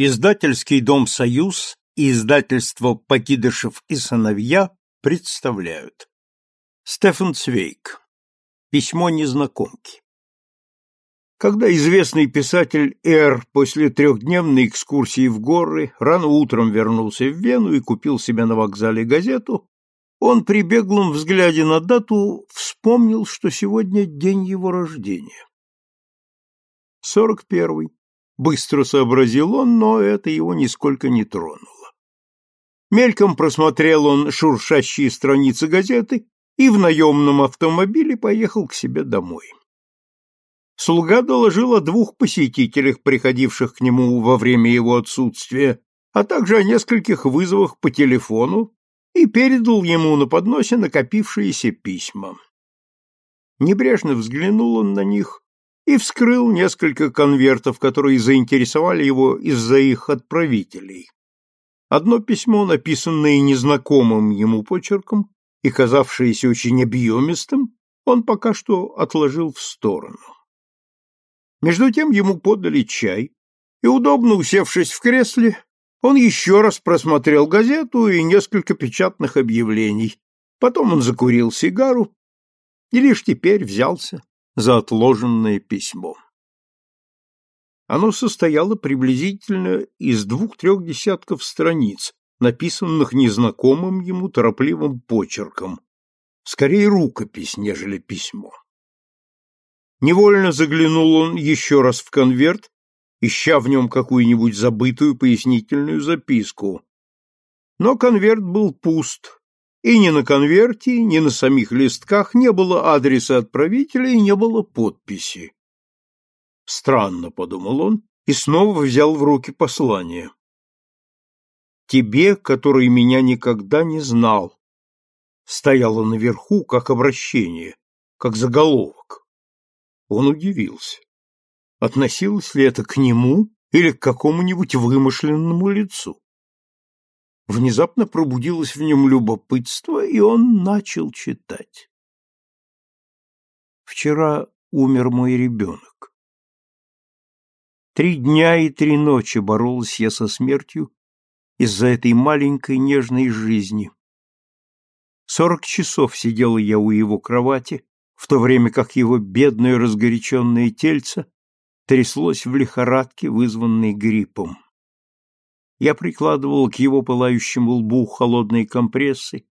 Издательский дом «Союз» и издательство «Покидышев и сыновья» представляют. Стефан Цвейк. Письмо незнакомки. Когда известный писатель Р. после трехдневной экскурсии в горы рано утром вернулся в Вену и купил себе на вокзале газету, он при беглом взгляде на дату вспомнил, что сегодня день его рождения. Сорок первый. Быстро сообразил он, но это его нисколько не тронуло. Мельком просмотрел он шуршащие страницы газеты и в наемном автомобиле поехал к себе домой. Слуга доложил о двух посетителях, приходивших к нему во время его отсутствия, а также о нескольких вызовах по телефону и передал ему на подносе накопившиеся письма. Небрежно взглянул он на них и вскрыл несколько конвертов, которые заинтересовали его из-за их отправителей. Одно письмо, написанное незнакомым ему почерком и казавшееся очень объемистым, он пока что отложил в сторону. Между тем ему подали чай, и, удобно усевшись в кресле, он еще раз просмотрел газету и несколько печатных объявлений. Потом он закурил сигару и лишь теперь взялся за отложенное письмо. Оно состояло приблизительно из двух-трех десятков страниц, написанных незнакомым ему торопливым почерком, скорее рукопись, нежели письмо. Невольно заглянул он еще раз в конверт ища в нем какую-нибудь забытую пояснительную записку. Но конверт был пуст, и ни на конверте, ни на самих листках не было адреса отправителя и не было подписи. Странно, подумал он, и снова взял в руки послание. Тебе, который меня никогда не знал, стояло наверху как обращение, как заголовок. Он удивился. Относилось ли это к нему или к какому-нибудь вымышленному лицу? Внезапно пробудилось в нем любопытство, и он начал читать. Вчера умер мой ребенок. Три дня и три ночи боролась я со смертью из-за этой маленькой нежной жизни. Сорок часов сидела я у его кровати, в то время как его бедное разгоряченное тельце тряслось в лихорадке, вызванной гриппом. Я прикладывал к его пылающему лбу холодные компрессы.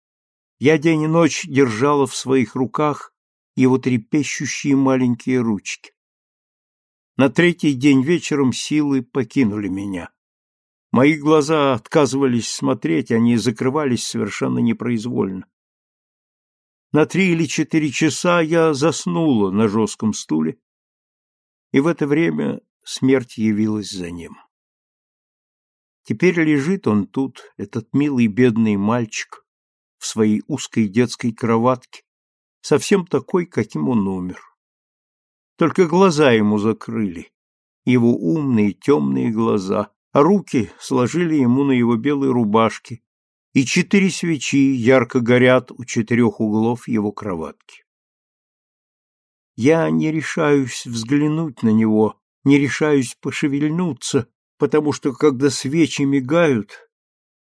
Я день и ночь держала в своих руках его трепещущие маленькие ручки. На третий день вечером силы покинули меня. Мои глаза отказывались смотреть, они закрывались совершенно непроизвольно. На три или четыре часа я заснула на жестком стуле, и в это время смерть явилась за ним. Теперь лежит он тут, этот милый бедный мальчик, в своей узкой детской кроватке, совсем такой, каким он умер. Только глаза ему закрыли, его умные темные глаза, а руки сложили ему на его белой рубашке, и четыре свечи ярко горят у четырех углов его кроватки. Я не решаюсь взглянуть на него, не решаюсь пошевельнуться, потому что, когда свечи мигают,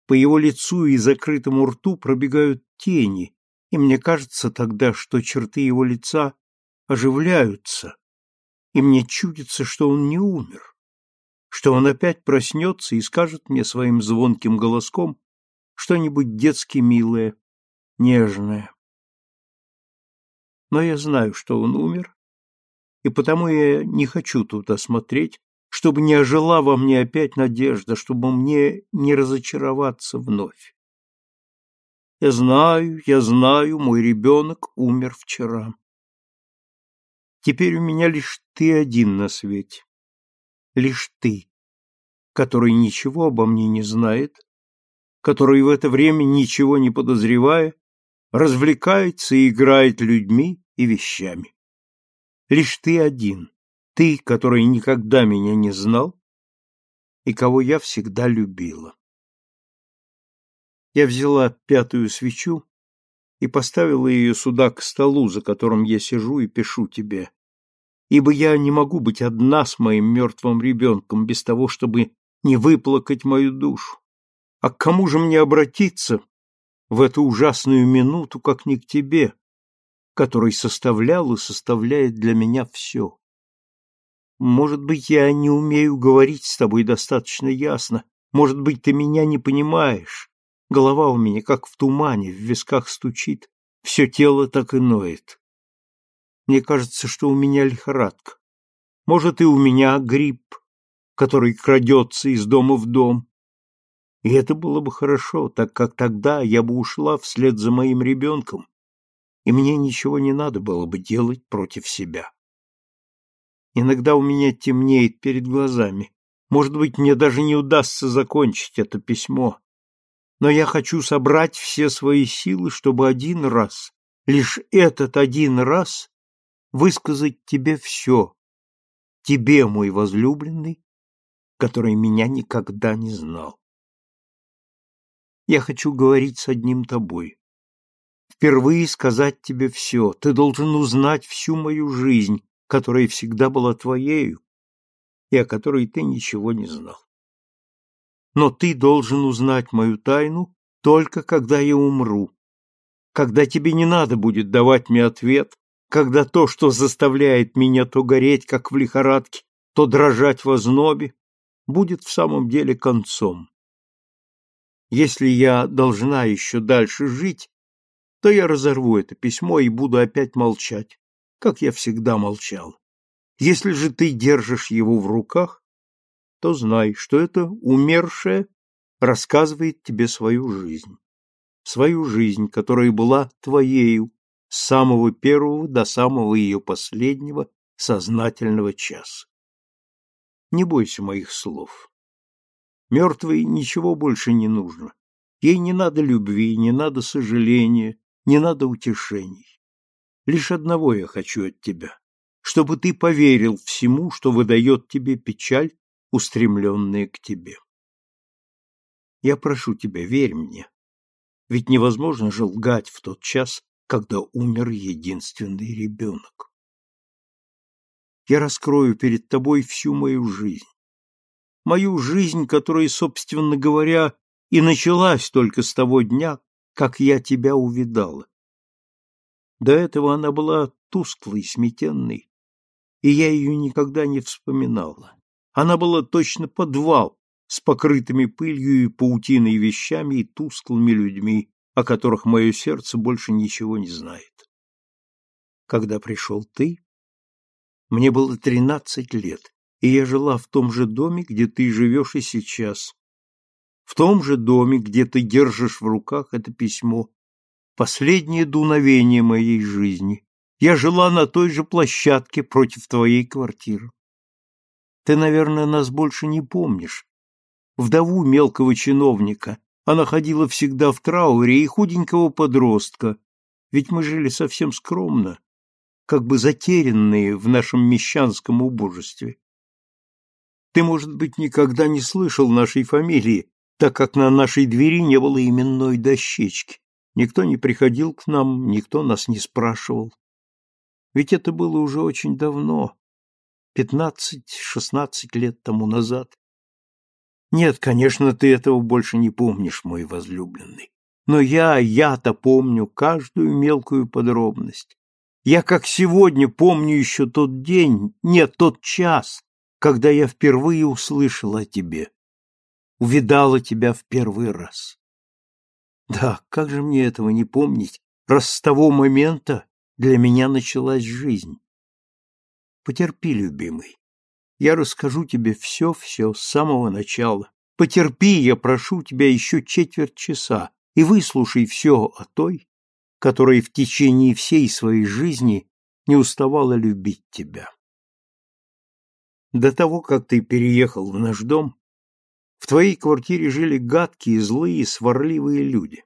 по его лицу и закрытому рту пробегают тени, и мне кажется тогда, что черты его лица оживляются, и мне чудится, что он не умер, что он опять проснется и скажет мне своим звонким голоском что-нибудь детски милое, нежное. Но я знаю, что он умер, и потому я не хочу тут осмотреть, чтобы не ожила во мне опять надежда, чтобы мне не разочароваться вновь. Я знаю, я знаю, мой ребенок умер вчера. Теперь у меня лишь ты один на свете. Лишь ты, который ничего обо мне не знает, который в это время, ничего не подозревая, развлекается и играет людьми, и вещами. Лишь ты один, ты, который никогда меня не знал и кого я всегда любила. Я взяла пятую свечу и поставила ее сюда к столу, за которым я сижу и пишу тебе, ибо я не могу быть одна с моим мертвым ребенком без того, чтобы не выплакать мою душу. А к кому же мне обратиться в эту ужасную минуту, как не к тебе, который составлял и составляет для меня все? Может быть, я не умею говорить с тобой достаточно ясно, может быть, ты меня не понимаешь. Голова у меня как в тумане, в висках стучит, все тело так и ноет. Мне кажется, что у меня лихорадка. Может, и у меня грипп, который крадется из дома в дом. И это было бы хорошо, так как тогда я бы ушла вслед за моим ребенком, и мне ничего не надо было бы делать против себя. Иногда у меня темнеет перед глазами. Может быть, мне даже не удастся закончить это письмо. Но я хочу собрать все свои силы, чтобы один раз, лишь этот один раз, высказать тебе все. Тебе, мой возлюбленный, который меня никогда не знал. Я хочу говорить с одним тобой. Впервые сказать тебе все. Ты должен узнать всю мою жизнь, которая всегда была твоею и о которой ты ничего не знал. Но ты должен узнать мою тайну только когда я умру, когда тебе не надо будет давать мне ответ, когда то, что заставляет меня то гореть, как в лихорадке, то дрожать в ознобе, будет в самом деле концом. Если я должна еще дальше жить, то я разорву это письмо и буду опять молчать, как я всегда молчал. Если же ты держишь его в руках, то знай, что это умершее рассказывает тебе свою жизнь. Свою жизнь, которая была твоею с самого первого до самого ее последнего сознательного часа. Не бойся моих слов. Мертвой ничего больше не нужно. Ей не надо любви, не надо сожаления, не надо утешений. Лишь одного я хочу от тебя, чтобы ты поверил всему, что выдает тебе печаль, устремленная к тебе. Я прошу тебя, верь мне, ведь невозможно же лгать в тот час, когда умер единственный ребенок. Я раскрою перед тобой всю мою жизнь мою жизнь, которая, собственно говоря, и началась только с того дня, как я тебя увидала. До этого она была тусклой, сметенной, и я ее никогда не вспоминала. Она была точно подвал с покрытыми пылью и паутиной вещами и тусклыми людьми, о которых мое сердце больше ничего не знает. Когда пришел ты, мне было тринадцать лет, и я жила в том же доме, где ты живешь и сейчас, в том же доме, где ты держишь в руках это письмо, последнее дуновение моей жизни. Я жила на той же площадке против твоей квартиры. Ты, наверное, нас больше не помнишь. Вдову мелкого чиновника. Она ходила всегда в трауре и худенького подростка. Ведь мы жили совсем скромно, как бы затерянные в нашем мещанском убожестве. Ты, может быть, никогда не слышал нашей фамилии, так как на нашей двери не было именной дощечки. Никто не приходил к нам, никто нас не спрашивал. Ведь это было уже очень давно, пятнадцать-шестнадцать лет тому назад. Нет, конечно, ты этого больше не помнишь, мой возлюбленный. Но я, я-то помню каждую мелкую подробность. Я как сегодня помню еще тот день, нет, тот час, когда я впервые услышала о тебе, увидала тебя в первый раз. Да, как же мне этого не помнить, раз с того момента для меня началась жизнь. Потерпи, любимый. Я расскажу тебе все-все с самого начала. Потерпи, я прошу тебя еще четверть часа, и выслушай все о той, которая в течение всей своей жизни не уставала любить тебя. До того, как ты переехал в наш дом, в твоей квартире жили гадкие, злые, сварливые люди.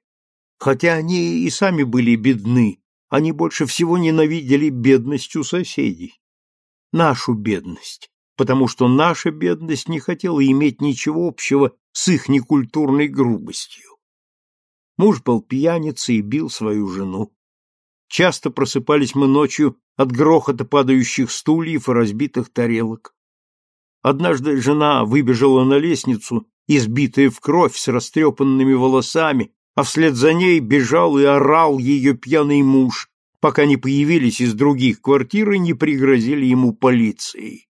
Хотя они и сами были бедны, они больше всего ненавидели бедность у соседей. Нашу бедность, потому что наша бедность не хотела иметь ничего общего с их некультурной грубостью. Муж был пьяницей и бил свою жену. Часто просыпались мы ночью от грохота падающих стульев и разбитых тарелок. Однажды жена выбежала на лестницу, избитая в кровь, с растрепанными волосами, а вслед за ней бежал и орал ее пьяный муж, пока не появились из других квартир и не пригрозили ему полицией.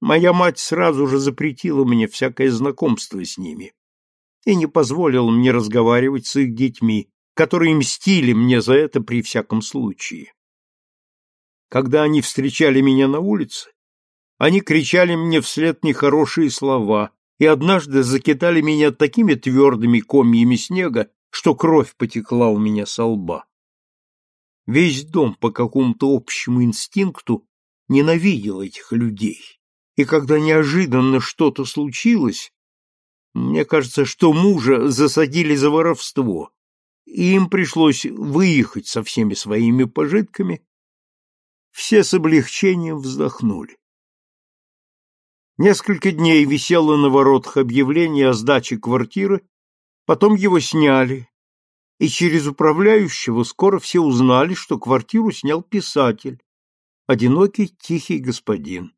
Моя мать сразу же запретила мне всякое знакомство с ними и не позволила мне разговаривать с их детьми, которые мстили мне за это при всяком случае. Когда они встречали меня на улице, они кричали мне вслед нехорошие слова и однажды закидали меня такими твердыми комьями снега, что кровь потекла у меня со лба. Весь дом по какому-то общему инстинкту ненавидел этих людей. И когда неожиданно что-то случилось, мне кажется, что мужа засадили за воровство, и им пришлось выехать со всеми своими пожитками, все с облегчением вздохнули. Несколько дней висело на воротах объявление о сдаче квартиры, потом его сняли, и через управляющего скоро все узнали, что квартиру снял писатель, одинокий тихий господин.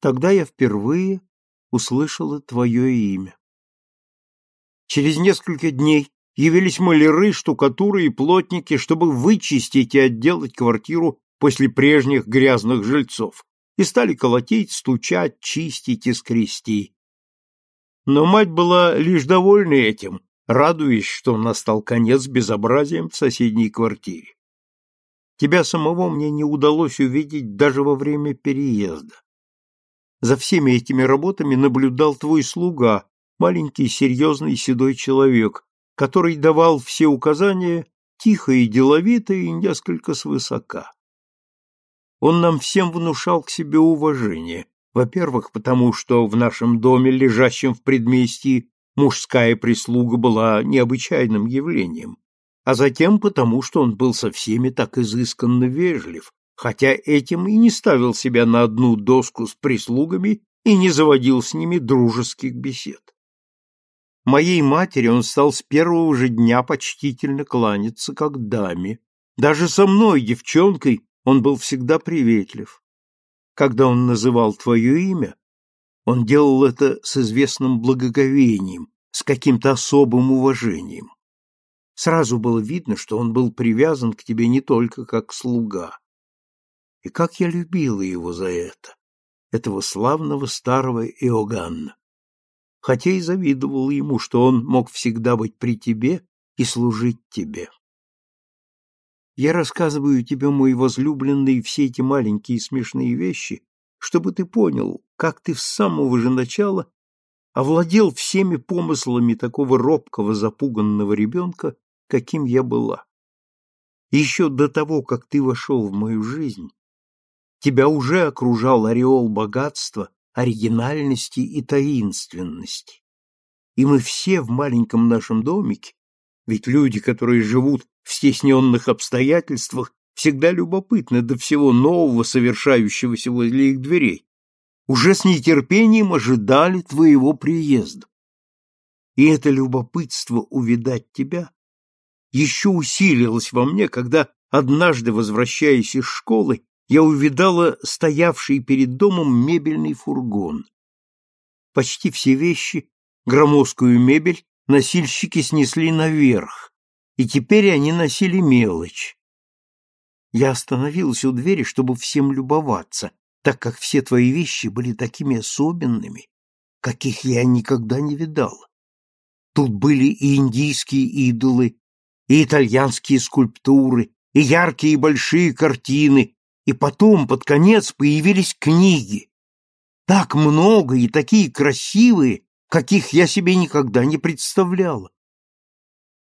Тогда я впервые услышала твое имя. Через несколько дней явились маляры, штукатуры и плотники, чтобы вычистить и отделать квартиру после прежних грязных жильцов, и стали колотить, стучать, чистить и скрести. Но мать была лишь довольна этим, радуясь, что настал конец безобразием в соседней квартире. Тебя самого мне не удалось увидеть даже во время переезда. За всеми этими работами наблюдал твой слуга, маленький серьезный седой человек, который давал все указания тихо и деловито и несколько свысока. Он нам всем внушал к себе уважение, во-первых, потому что в нашем доме, лежащем в предместье, мужская прислуга была необычайным явлением, а затем потому, что он был со всеми так изысканно вежлив, хотя этим и не ставил себя на одну доску с прислугами и не заводил с ними дружеских бесед. Моей матери он стал с первого же дня почтительно кланяться как даме. Даже со мной, девчонкой, он был всегда приветлив. Когда он называл твое имя, он делал это с известным благоговением, с каким-то особым уважением. Сразу было видно, что он был привязан к тебе не только как слуга. И как я любила его за это, этого славного старого Иоганна. Хотя и завидовала ему, что он мог всегда быть при тебе и служить тебе. Я рассказываю тебе, мой возлюбленный, все эти маленькие смешные вещи, чтобы ты понял, как ты с самого же начала овладел всеми помыслами такого робкого, запуганного ребенка, каким я была. еще до того, как ты вошел в мою жизнь, тебя уже окружал ореол богатства, оригинальности и таинственности. И мы все в маленьком нашем домике, ведь люди, которые живут в стесненных обстоятельствах всегда любопытны до всего нового, совершающегося возле их дверей, уже с нетерпением ожидали твоего приезда. И это любопытство увидать тебя еще усилилось во мне, когда, однажды возвращаясь из школы, я увидала стоявший перед домом мебельный фургон. Почти все вещи, громоздкую мебель, носильщики снесли наверх, и теперь они носили мелочь. Я остановился у двери, чтобы всем любоваться, так как все твои вещи были такими особенными, каких я никогда не видал. Тут были и индийские идолы, и итальянские скульптуры, и яркие большие картины, и потом, под конец, появились книги. Так много и такие красивые, каких я себе никогда не представляла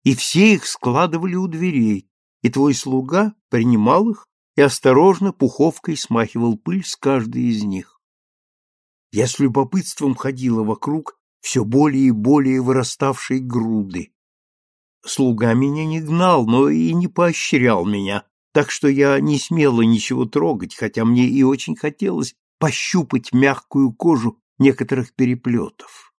и все их складывали у дверей, и твой слуга принимал их и осторожно пуховкой смахивал пыль с каждой из них. Я с любопытством ходила вокруг все более и более выраставшей груды. Слуга меня не гнал, но и не поощрял меня, так что я не смела ничего трогать, хотя мне и очень хотелось пощупать мягкую кожу некоторых переплетов.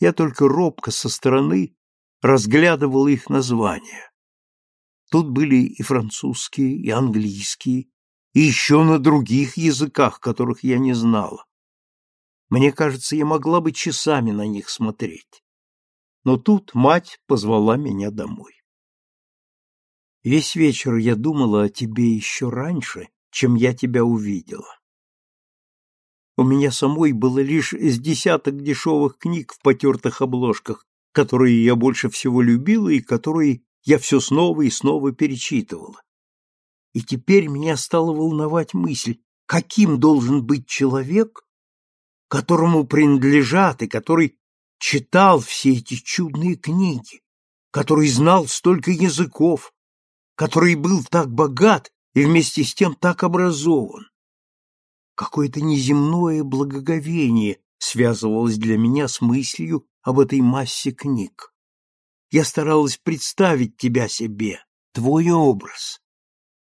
Я только робко со стороны разглядывал их названия. Тут были и французские, и английские, и еще на других языках, которых я не знала. Мне кажется, я могла бы часами на них смотреть. Но тут мать позвала меня домой. Весь вечер я думала о тебе еще раньше, чем я тебя увидела. У меня самой было лишь с десяток дешевых книг в потертых обложках, которые я больше всего любила и которые я все снова и снова перечитывала. И теперь меня стала волновать мысль, каким должен быть человек, которому принадлежат и который читал все эти чудные книги, который знал столько языков, который был так богат и вместе с тем так образован. Какое-то неземное благоговение связывалось для меня с мыслью об этой массе книг. Я старалась представить тебя себе, твой образ.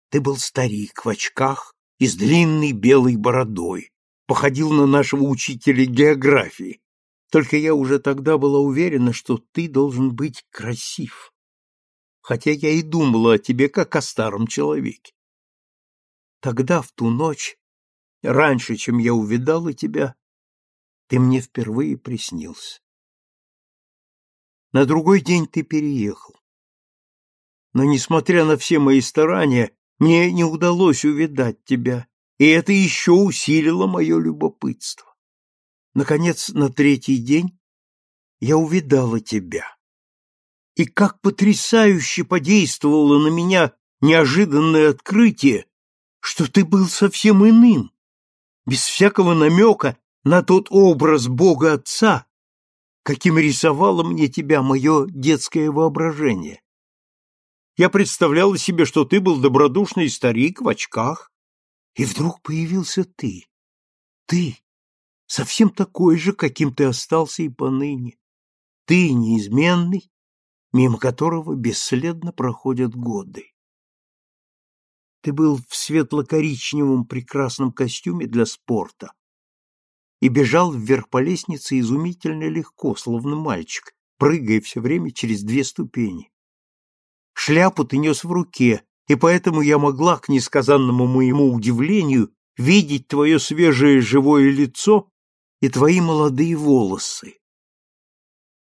Ты был старик в очках и с длинной белой бородой, походил на нашего учителя географии. Только я уже тогда была уверена, что ты должен быть красив хотя я и думала о тебе как о старом человеке. Тогда, в ту ночь, раньше, чем я увидала тебя, ты мне впервые приснился. На другой день ты переехал. Но, несмотря на все мои старания, мне не удалось увидать тебя, и это еще усилило мое любопытство. Наконец, на третий день я увидала тебя и как потрясающе подействовало на меня неожиданное открытие, что ты был совсем иным, без всякого намека на тот образ Бога Отца, каким рисовало мне тебя мое детское воображение. Я представляла себе, что ты был добродушный старик в очках, и вдруг появился ты. Ты, совсем такой же, каким ты остался и поныне. Ты неизменный, мимо которого бесследно проходят годы. Ты был в светло-коричневом прекрасном костюме для спорта и бежал вверх по лестнице изумительно легко, словно мальчик, прыгая все время через две ступени. Шляпу ты нес в руке, и поэтому я могла, к несказанному моему удивлению, видеть твое свежее живое лицо и твои молодые волосы.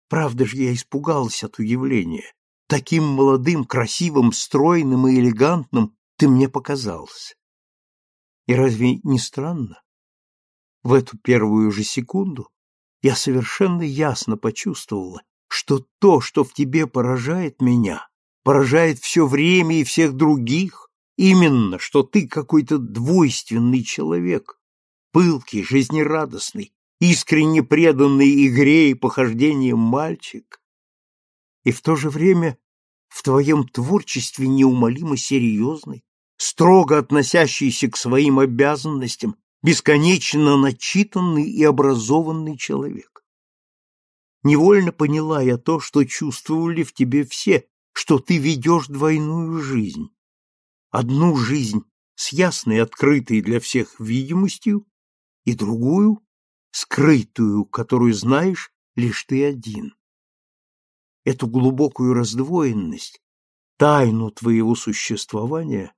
Правда же, я испугалась от удивления. Таким молодым, красивым, стройным и элегантным ты мне показался. И разве не странно? В эту первую же секунду я совершенно ясно почувствовала, что то, что в тебе поражает меня, поражает все время и всех других, именно, что ты какой-то двойственный человек, пылкий, жизнерадостный, искренне преданный игре и похождениям мальчик, и в то же время в твоем творчестве неумолимо серьезный, строго относящийся к своим обязанностям, бесконечно начитанный и образованный человек. Невольно поняла я то, что чувствовали в тебе все, что ты ведешь двойную жизнь. Одну жизнь с ясной, открытой для всех видимостью, и другую скрытую, которую знаешь лишь ты один. Эту глубокую раздвоенность, тайну твоего существования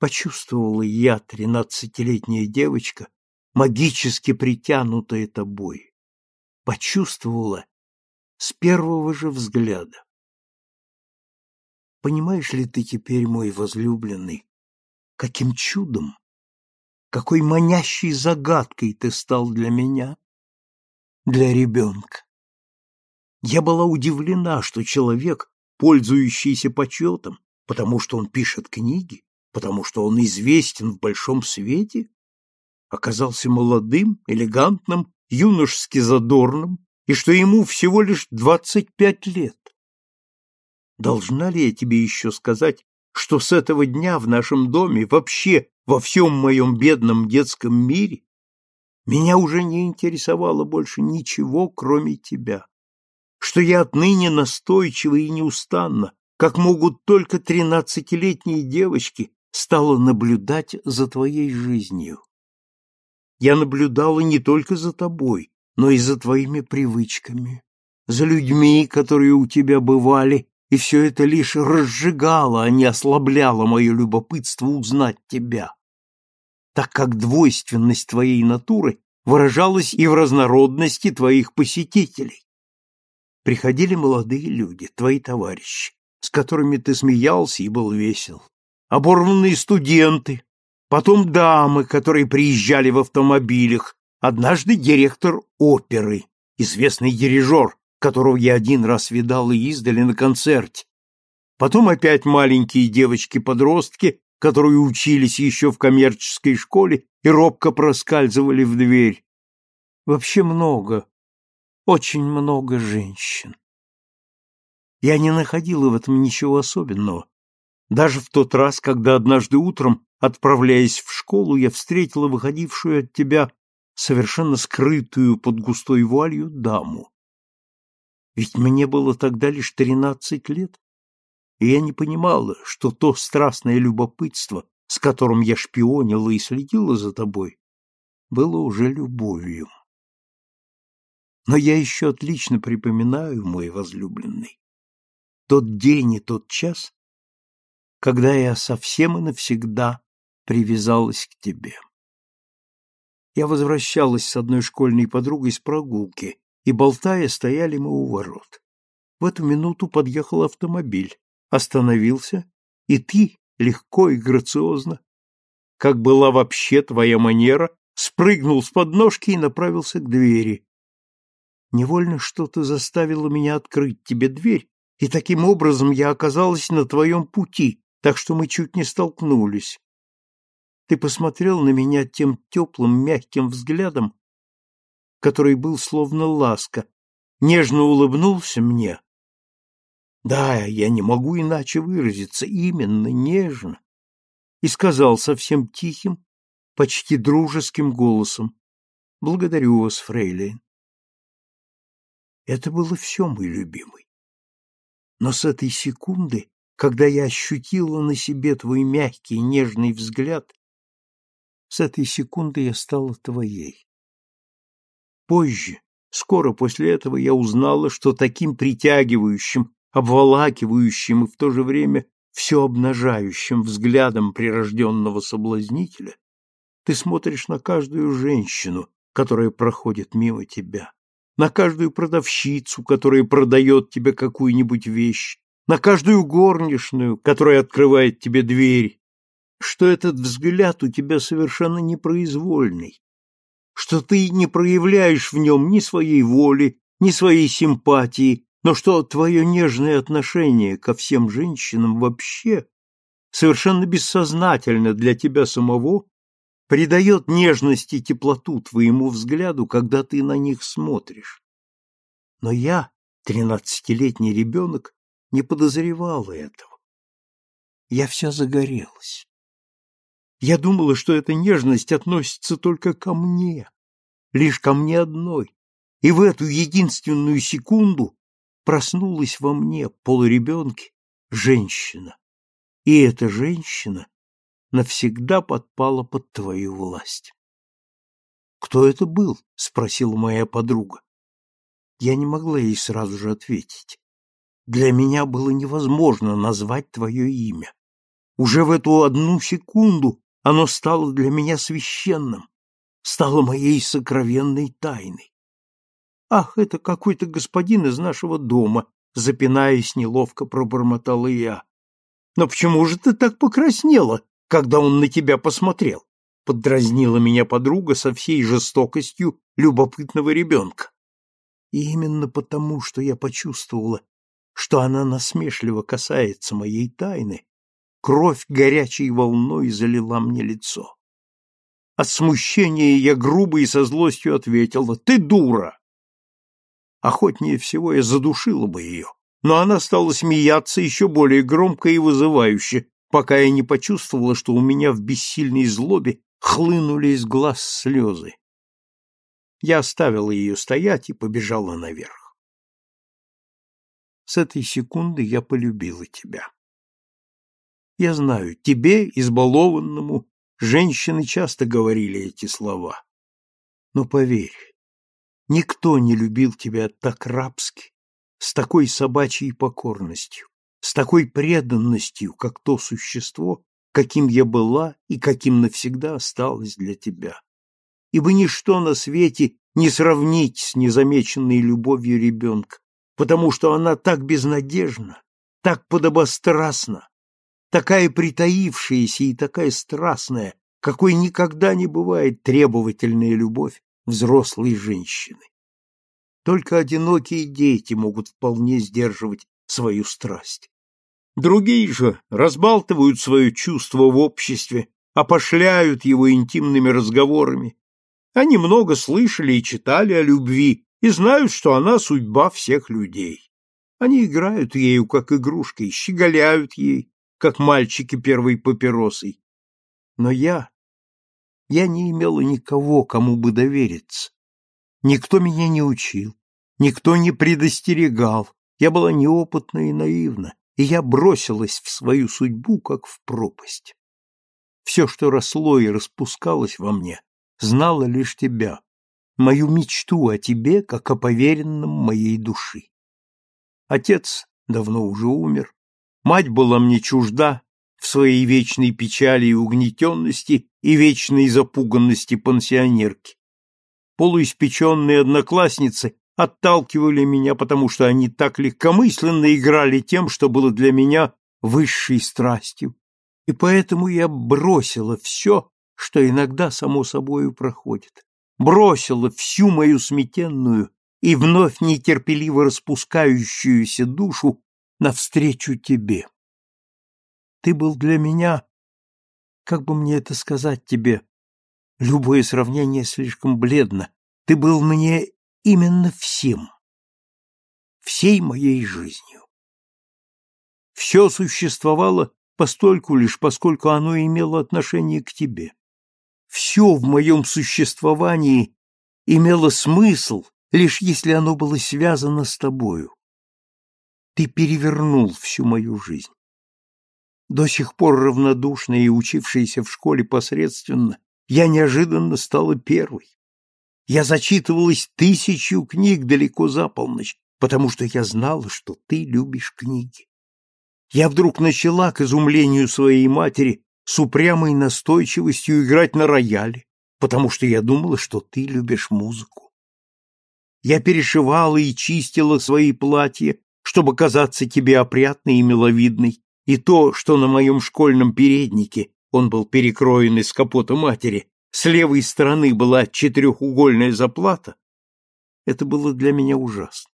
почувствовала я, тринадцатилетняя девочка, магически притянутая тобой. Почувствовала с первого же взгляда. Понимаешь ли ты теперь, мой возлюбленный, каким чудом какой манящей загадкой ты стал для меня, для ребенка. Я была удивлена, что человек, пользующийся почетом, потому что он пишет книги, потому что он известен в большом свете, оказался молодым, элегантным, юношески задорным, и что ему всего лишь двадцать пять лет. Должна ли я тебе еще сказать, что с этого дня в нашем доме вообще во всем моем бедном детском мире меня уже не интересовало больше ничего, кроме тебя, что я отныне настойчиво и неустанно, как могут только тринадцатилетние девочки, стала наблюдать за твоей жизнью. Я наблюдала не только за тобой, но и за твоими привычками, за людьми, которые у тебя бывали, и все это лишь разжигало, а не ослабляло мое любопытство узнать тебя так как двойственность твоей натуры выражалось и в разнородности твоих посетителей. Приходили молодые люди, твои товарищи, с которыми ты смеялся и был весел, оборванные студенты, потом дамы, которые приезжали в автомобилях, однажды директор оперы, известный дирижер, которого я один раз видал и издали на концерте, потом опять маленькие девочки-подростки, которые учились еще в коммерческой школе и робко проскальзывали в дверь. Вообще много, очень много женщин. Я не находила в этом ничего особенного. Даже в тот раз, когда однажды утром, отправляясь в школу, я встретила выходившую от тебя совершенно скрытую под густой вуалью даму. Ведь мне было тогда лишь тринадцать лет и я не понимала, что то страстное любопытство, с которым я шпионила и следила за тобой, было уже любовью. Но я еще отлично припоминаю, мой возлюбленный, тот день и тот час, когда я совсем и навсегда привязалась к тебе. Я возвращалась с одной школьной подругой с прогулки, и, болтая, стояли мы у ворот. В эту минуту подъехал автомобиль остановился, и ты, легко и грациозно, как была вообще твоя манера, спрыгнул с подножки и направился к двери. Невольно что-то заставило меня открыть тебе дверь, и таким образом я оказалась на твоем пути, так что мы чуть не столкнулись. Ты посмотрел на меня тем теплым, мягким взглядом, который был словно ласка, нежно улыбнулся мне, да, я не могу иначе выразиться, именно нежно. И сказал совсем тихим, почти дружеским голосом, «Благодарю вас, фрейлин». Это было все, мой любимый. Но с этой секунды, когда я ощутила на себе твой мягкий, нежный взгляд, с этой секунды я стала твоей. Позже, скоро после этого, я узнала, что таким притягивающим обволакивающим и в то же время все обнажающим взглядом прирожденного соблазнителя, ты смотришь на каждую женщину, которая проходит мимо тебя, на каждую продавщицу, которая продает тебе какую-нибудь вещь, на каждую горничную, которая открывает тебе дверь, что этот взгляд у тебя совершенно непроизвольный, что ты не проявляешь в нем ни своей воли, ни своей симпатии, но что твое нежное отношение ко всем женщинам вообще совершенно бессознательно для тебя самого придает нежность и теплоту твоему взгляду, когда ты на них смотришь. Но я, тринадцатилетний ребенок, не подозревала этого. Я вся загорелась. Я думала, что эта нежность относится только ко мне, лишь ко мне одной. И в эту единственную секунду проснулась во мне, полуребенке, женщина. И эта женщина навсегда подпала под твою власть. «Кто это был?» — спросила моя подруга. Я не могла ей сразу же ответить. Для меня было невозможно назвать твое имя. Уже в эту одну секунду оно стало для меня священным, стало моей сокровенной тайной. Ах, это какой-то господин из нашего дома, запинаясь, неловко пробормотала я. Но почему же ты так покраснела, когда он на тебя посмотрел? Поддразнила меня подруга со всей жестокостью любопытного ребенка. И именно потому, что я почувствовала, что она насмешливо касается моей тайны, кровь горячей волной залила мне лицо. От смущения я грубо и со злостью ответила «Ты дура!» Охотнее всего я задушила бы ее, но она стала смеяться еще более громко и вызывающе, пока я не почувствовала, что у меня в бессильной злобе хлынули из глаз слезы. Я оставила ее стоять и побежала наверх. С этой секунды я полюбила тебя. Я знаю, тебе, избалованному, женщины часто говорили эти слова. Но поверь, Никто не любил тебя так рабски, с такой собачьей покорностью, с такой преданностью, как то существо, каким я была и каким навсегда осталась для тебя. ибо ничто на свете не сравнить с незамеченной любовью ребенка, потому что она так безнадежна, так подобострастна, такая притаившаяся и такая страстная, какой никогда не бывает требовательная любовь взрослой женщины. Только одинокие дети могут вполне сдерживать свою страсть. Другие же разбалтывают свое чувство в обществе, опошляют его интимными разговорами. Они много слышали и читали о любви и знают, что она судьба всех людей. Они играют ею, как игрушкой, щеголяют ей, как мальчики первой папиросой. Но я, я не имела никого, кому бы довериться. Никто меня не учил, никто не предостерегал. Я была неопытна и наивна, и я бросилась в свою судьбу, как в пропасть. Все, что росло и распускалось во мне, знало лишь тебя, мою мечту о тебе, как о поверенном моей души. Отец давно уже умер, мать была мне чужда в своей вечной печали и угнетенности и вечной запуганности пансионерки. Полуиспеченные одноклассницы отталкивали меня, потому что они так легкомысленно играли тем, что было для меня высшей страстью, и поэтому я бросила все, что иногда само собою проходит, бросила всю мою сметенную и вновь нетерпеливо распускающуюся душу навстречу тебе. Ты был для меня, как бы мне это сказать тебе, любое сравнение слишком бледно, ты был мне именно всем, всей моей жизнью. Все существовало постольку лишь, поскольку оно имело отношение к тебе. Все в моем существовании имело смысл, лишь если оно было связано с тобою. Ты перевернул всю мою жизнь. До сих пор равнодушная и учившаяся в школе посредственно, я неожиданно стала первой. Я зачитывалась тысячу книг далеко за полночь, потому что я знала, что ты любишь книги. Я вдруг начала, к изумлению своей матери, с упрямой настойчивостью играть на рояле, потому что я думала, что ты любишь музыку. Я перешивала и чистила свои платья, чтобы казаться тебе опрятной и миловидной, и то, что на моем школьном переднике, он был перекроен из капота матери, с левой стороны была четырехугольная заплата, это было для меня ужасно.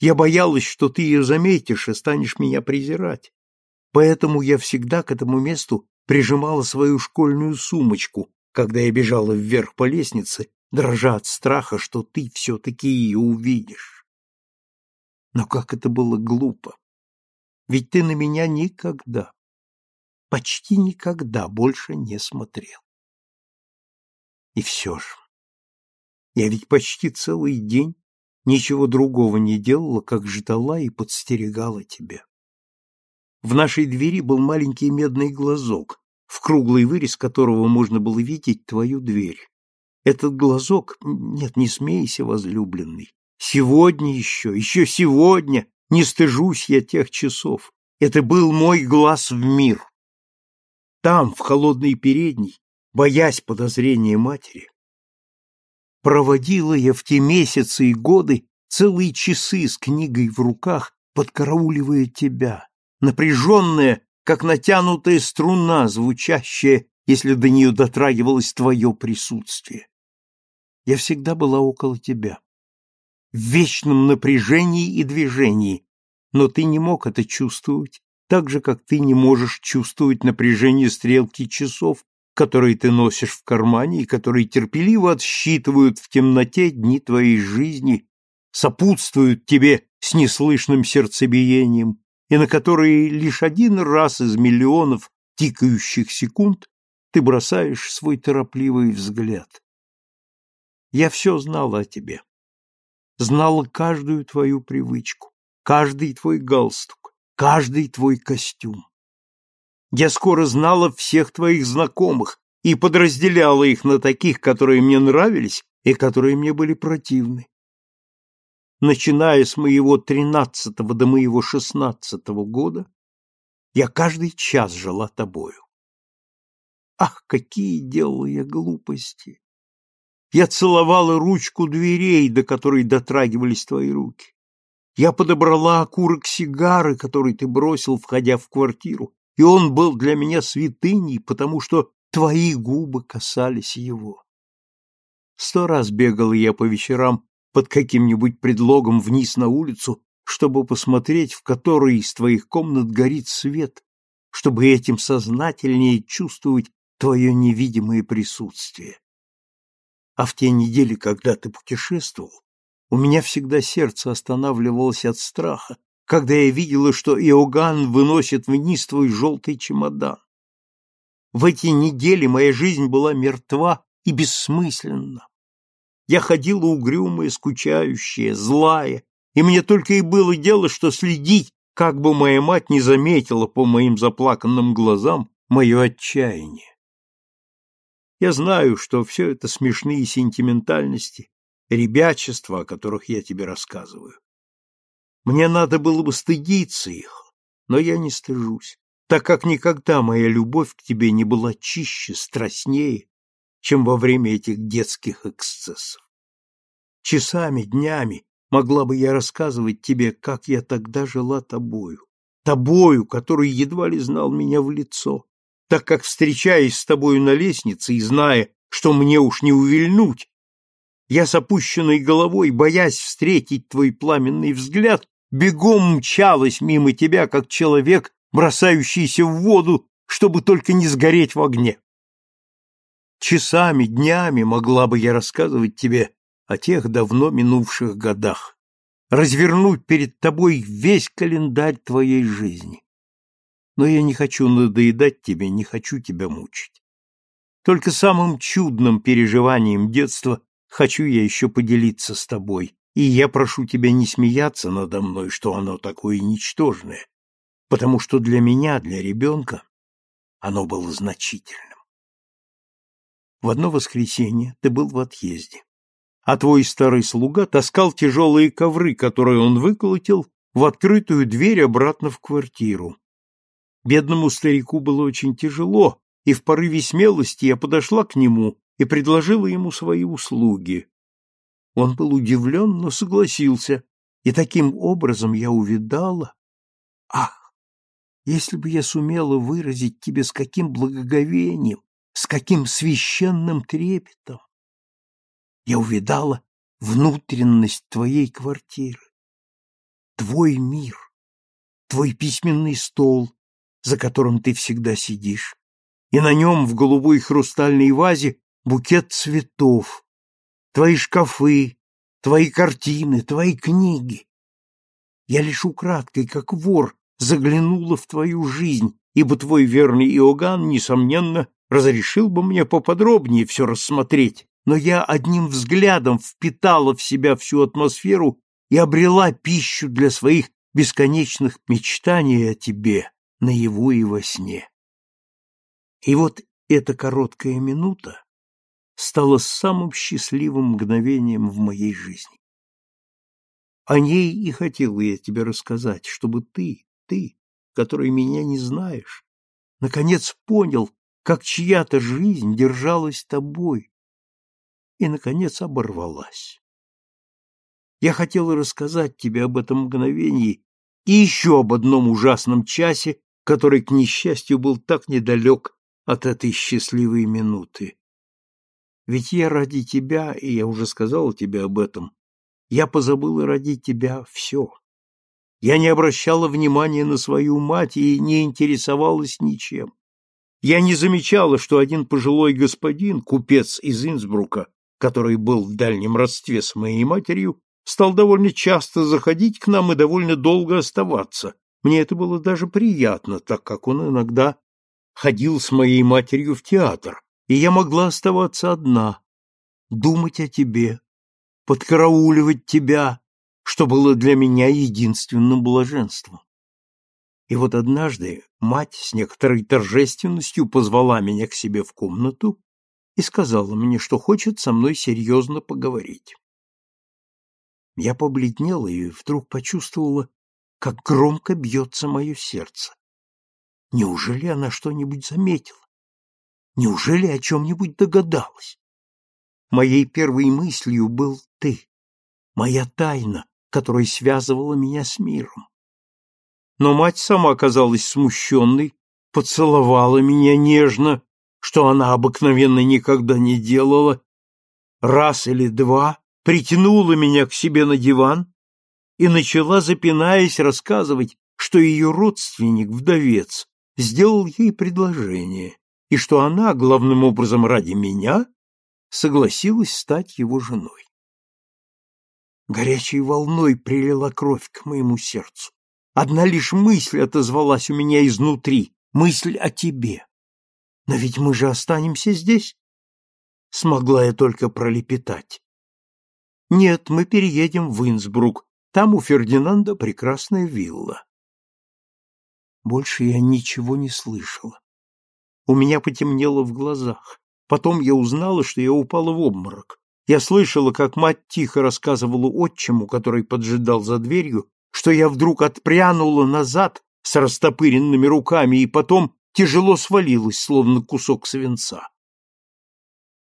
Я боялась, что ты ее заметишь и станешь меня презирать. Поэтому я всегда к этому месту прижимала свою школьную сумочку, когда я бежала вверх по лестнице, дрожа от страха, что ты все-таки ее увидишь. Но как это было глупо! Ведь ты на меня никогда, почти никогда больше не смотрел. И все же, я ведь почти целый день ничего другого не делала, как ждала и подстерегала тебя. В нашей двери был маленький медный глазок, в круглый вырез которого можно было видеть твою дверь. Этот глазок, нет, не смейся, возлюбленный, сегодня еще, еще сегодня не стыжусь я тех часов. Это был мой глаз в мир. Там, в холодной передней, боясь подозрения матери, проводила я в те месяцы и годы целые часы с книгой в руках, подкарауливая тебя, напряженная, как натянутая струна, звучащая, если до нее дотрагивалось твое присутствие. Я всегда была около тебя, в вечном напряжении и движении, но ты не мог это чувствовать, так же, как ты не можешь чувствовать напряжение стрелки часов, которые ты носишь в кармане и которые терпеливо отсчитывают в темноте дни твоей жизни, сопутствуют тебе с неслышным сердцебиением, и на которые лишь один раз из миллионов тикающих секунд ты бросаешь свой торопливый взгляд. Я все знала о тебе, знала каждую твою привычку, каждый твой галстук, каждый твой костюм. Я скоро знала всех твоих знакомых и подразделяла их на таких, которые мне нравились и которые мне были противны. Начиная с моего тринадцатого до моего шестнадцатого года, я каждый час жила тобою. Ах, какие делала я глупости! Я целовала ручку дверей, до которой дотрагивались твои руки. Я подобрала окурок сигары, который ты бросил, входя в квартиру, и он был для меня святыней, потому что твои губы касались его. Сто раз бегал я по вечерам под каким-нибудь предлогом вниз на улицу, чтобы посмотреть, в которой из твоих комнат горит свет, чтобы этим сознательнее чувствовать твое невидимое присутствие. А в те недели, когда ты путешествовал, у меня всегда сердце останавливалось от страха, когда я видела, что Иоганн выносит вниз твой желтый чемодан. В эти недели моя жизнь была мертва и бессмысленна. Я ходила угрюмая, скучающая, злая, и мне только и было дело, что следить, как бы моя мать не заметила по моим заплаканным глазам мое отчаяние. Я знаю, что все это смешные сентиментальности, ребячества, о которых я тебе рассказываю. Мне надо было бы стыдиться их, но я не стыжусь, так как никогда моя любовь к тебе не была чище, страстнее, чем во время этих детских эксцессов. Часами, днями могла бы я рассказывать тебе, как я тогда жила тобою, тобою, который едва ли знал меня в лицо, так как, встречаясь с тобою на лестнице и зная, что мне уж не увильнуть, я с опущенной головой, боясь встретить твой пламенный взгляд, бегом мчалась мимо тебя, как человек, бросающийся в воду, чтобы только не сгореть в огне. Часами, днями могла бы я рассказывать тебе о тех давно минувших годах, развернуть перед тобой весь календарь твоей жизни. Но я не хочу надоедать тебе, не хочу тебя мучить. Только самым чудным переживанием детства хочу я еще поделиться с тобой, и я прошу тебя не смеяться надо мной, что оно такое ничтожное, потому что для меня, для ребенка, оно было значительным. В одно воскресенье ты был в отъезде, а твой старый слуга таскал тяжелые ковры, которые он выколотил, в открытую дверь обратно в квартиру. Бедному старику было очень тяжело, и в порыве смелости я подошла к нему и предложила ему свои услуги. Он был удивлен, но согласился, и таким образом я увидала... Ах, если бы я сумела выразить тебе, с каким благоговением, с каким священным трепетом я увидала внутренность твоей квартиры, твой мир, твой письменный стол, за которым ты всегда сидишь, и на нем в голубой хрустальной вазе букет цветов, твои шкафы, твои картины, твои книги. Я лишь украдкой, как вор, заглянула в твою жизнь, ибо твой верный Иоганн, несомненно, разрешил бы мне поподробнее все рассмотреть, но я одним взглядом впитала в себя всю атмосферу и обрела пищу для своих бесконечных мечтаний о тебе наяву и во сне. И вот эта короткая минута стало самым счастливым мгновением в моей жизни. О ней и хотел я тебе рассказать, чтобы ты, ты, который меня не знаешь, наконец понял, как чья-то жизнь держалась тобой и, наконец, оборвалась. Я хотел рассказать тебе об этом мгновении и еще об одном ужасном часе, который, к несчастью, был так недалек от этой счастливой минуты. Ведь я ради тебя, и я уже сказал тебе об этом, я позабыла ради тебя все. Я не обращала внимания на свою мать и не интересовалась ничем. Я не замечала, что один пожилой господин, купец из Инсбрука, который был в дальнем родстве с моей матерью, стал довольно часто заходить к нам и довольно долго оставаться. Мне это было даже приятно, так как он иногда ходил с моей матерью в театр, и я могла оставаться одна, думать о тебе, подкарауливать тебя, что было для меня единственным блаженством. И вот однажды мать с некоторой торжественностью позвала меня к себе в комнату и сказала мне, что хочет со мной серьезно поговорить. Я побледнела и вдруг почувствовала, как громко бьется мое сердце. Неужели она что-нибудь заметила? Неужели о чем-нибудь догадалась? моей первой мыслью был ты, моя тайна, которая связывала меня с миром. Но мать сама оказалась смущенной, поцеловала меня нежно, что она обыкновенно никогда не делала, раз или два притянула меня к себе на диван и начала, запинаясь, рассказывать, что ее родственник, вдовец, сделал ей предложение, и что она, главным образом ради меня, согласилась стать его женой. Горячей волной прилила кровь к моему сердцу. Одна лишь мысль отозвалась у меня изнутри, мысль о тебе. Но ведь мы же останемся здесь. Смогла я только пролепетать. Нет, мы переедем в Инсбрук. Там у Фердинанда прекрасная вилла. Больше я ничего не слышала. У меня потемнело в глазах. Потом я узнала, что я упала в обморок. Я слышала, как мать тихо рассказывала отчиму, который поджидал за дверью, что я вдруг отпрянула назад с растопыренными руками и потом тяжело свалилась, словно кусок свинца.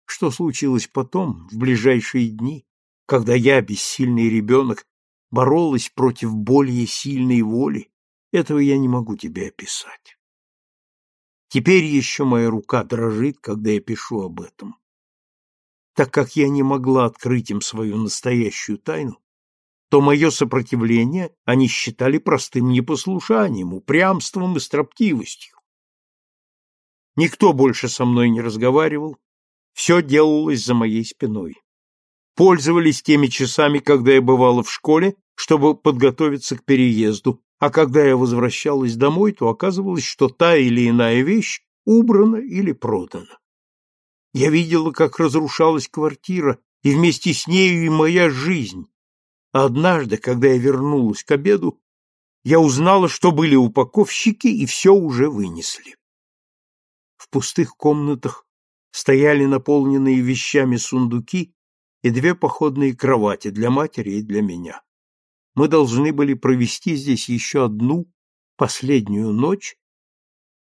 Что случилось потом, в ближайшие дни, когда я, бессильный ребенок, боролась против более сильной воли, этого я не могу тебе описать. Теперь еще моя рука дрожит, когда я пишу об этом. Так как я не могла открыть им свою настоящую тайну, то мое сопротивление они считали простым непослушанием, упрямством и строптивостью. Никто больше со мной не разговаривал, все делалось за моей спиной. Пользовались теми часами, когда я бывала в школе, чтобы подготовиться к переезду, а когда я возвращалась домой, то оказывалось, что та или иная вещь убрана или продана. Я видела, как разрушалась квартира, и вместе с нею и моя жизнь. Однажды, когда я вернулась к обеду, я узнала, что были упаковщики и все уже вынесли. В пустых комнатах стояли наполненные вещами сундуки и две походные кровати для матери и для меня мы должны были провести здесь еще одну, последнюю ночь,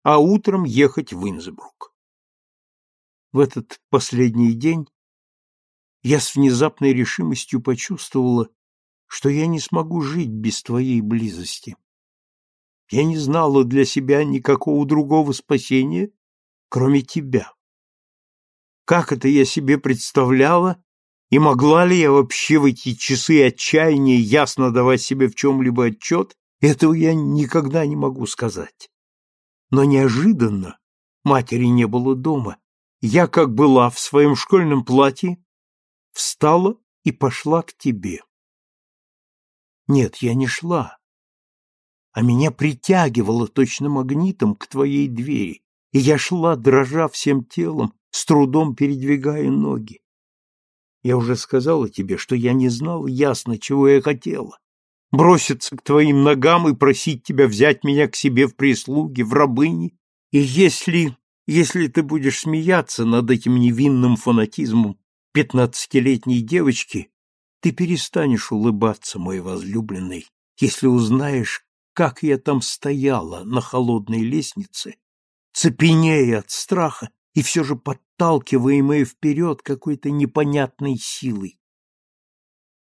а утром ехать в Инсбрук. В этот последний день я с внезапной решимостью почувствовала, что я не смогу жить без твоей близости. Я не знала для себя никакого другого спасения, кроме тебя. Как это я себе представляла, и могла ли я вообще в эти часы отчаяния ясно давать себе в чем-либо отчет, этого я никогда не могу сказать. Но неожиданно матери не было дома. Я, как была в своем школьном платье, встала и пошла к тебе. Нет, я не шла, а меня притягивало точно магнитом к твоей двери, и я шла, дрожа всем телом, с трудом передвигая ноги. Я уже сказала тебе, что я не знал ясно, чего я хотела. Броситься к твоим ногам и просить тебя взять меня к себе в прислуги, в рабыни. И если, если ты будешь смеяться над этим невинным фанатизмом пятнадцатилетней девочки, ты перестанешь улыбаться, мой возлюбленный, если узнаешь, как я там стояла на холодной лестнице, цепенея от страха и все же подталкиваемая вперед какой-то непонятной силой.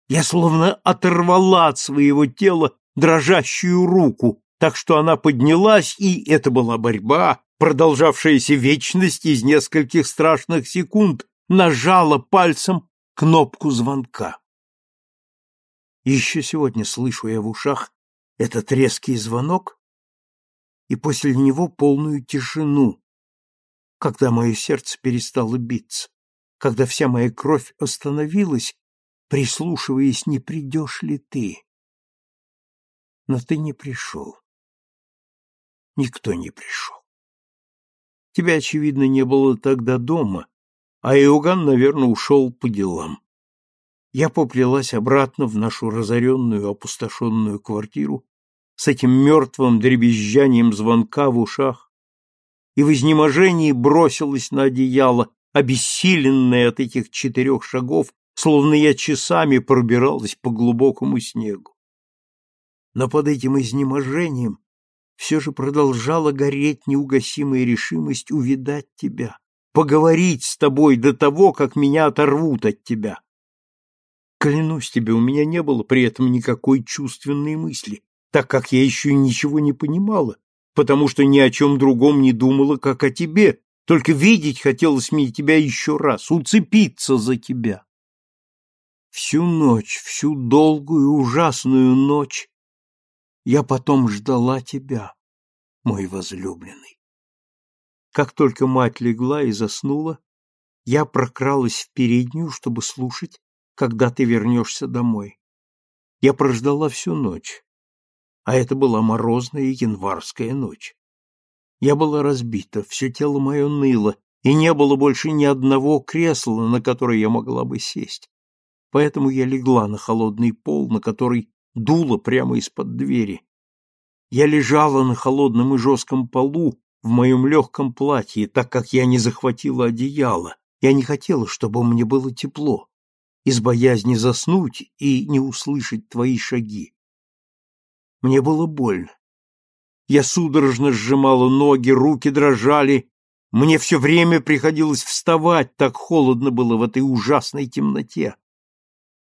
Я словно оторвала от своего тела дрожащую руку, так что она поднялась, и это была борьба, продолжавшаяся вечность из нескольких страшных секунд, нажала пальцем кнопку звонка. Еще сегодня слышу я в ушах этот резкий звонок и после него полную тишину, когда мое сердце перестало биться, когда вся моя кровь остановилась, прислушиваясь, не придешь ли ты. Но ты не пришел. Никто не пришел. Тебя, очевидно, не было тогда дома, а Иоганн, наверное, ушел по делам. Я поплелась обратно в нашу разоренную, опустошенную квартиру с этим мертвым дребезжанием звонка в ушах, и в изнеможении бросилась на одеяло, обессиленная от этих четырех шагов, словно я часами пробиралась по глубокому снегу. Но под этим изнеможением все же продолжала гореть неугасимая решимость увидать тебя, поговорить с тобой до того, как меня оторвут от тебя. Клянусь тебе, у меня не было при этом никакой чувственной мысли, так как я еще ничего не понимала, потому что ни о чем другом не думала, как о тебе, только видеть хотелось мне тебя еще раз, уцепиться за тебя. Всю ночь, всю долгую ужасную ночь я потом ждала тебя, мой возлюбленный. Как только мать легла и заснула, я прокралась в переднюю, чтобы слушать, когда ты вернешься домой. Я прождала всю ночь, а это была морозная январская ночь. Я была разбита, все тело мое ныло, и не было больше ни одного кресла, на которое я могла бы сесть. Поэтому я легла на холодный пол, на который дуло прямо из-под двери. Я лежала на холодном и жестком полу в моем легком платье, так как я не захватила одеяло. Я не хотела, чтобы мне было тепло, из боязни заснуть и не услышать твои шаги. Мне было больно. Я судорожно сжимала ноги, руки дрожали. Мне все время приходилось вставать, так холодно было в этой ужасной темноте.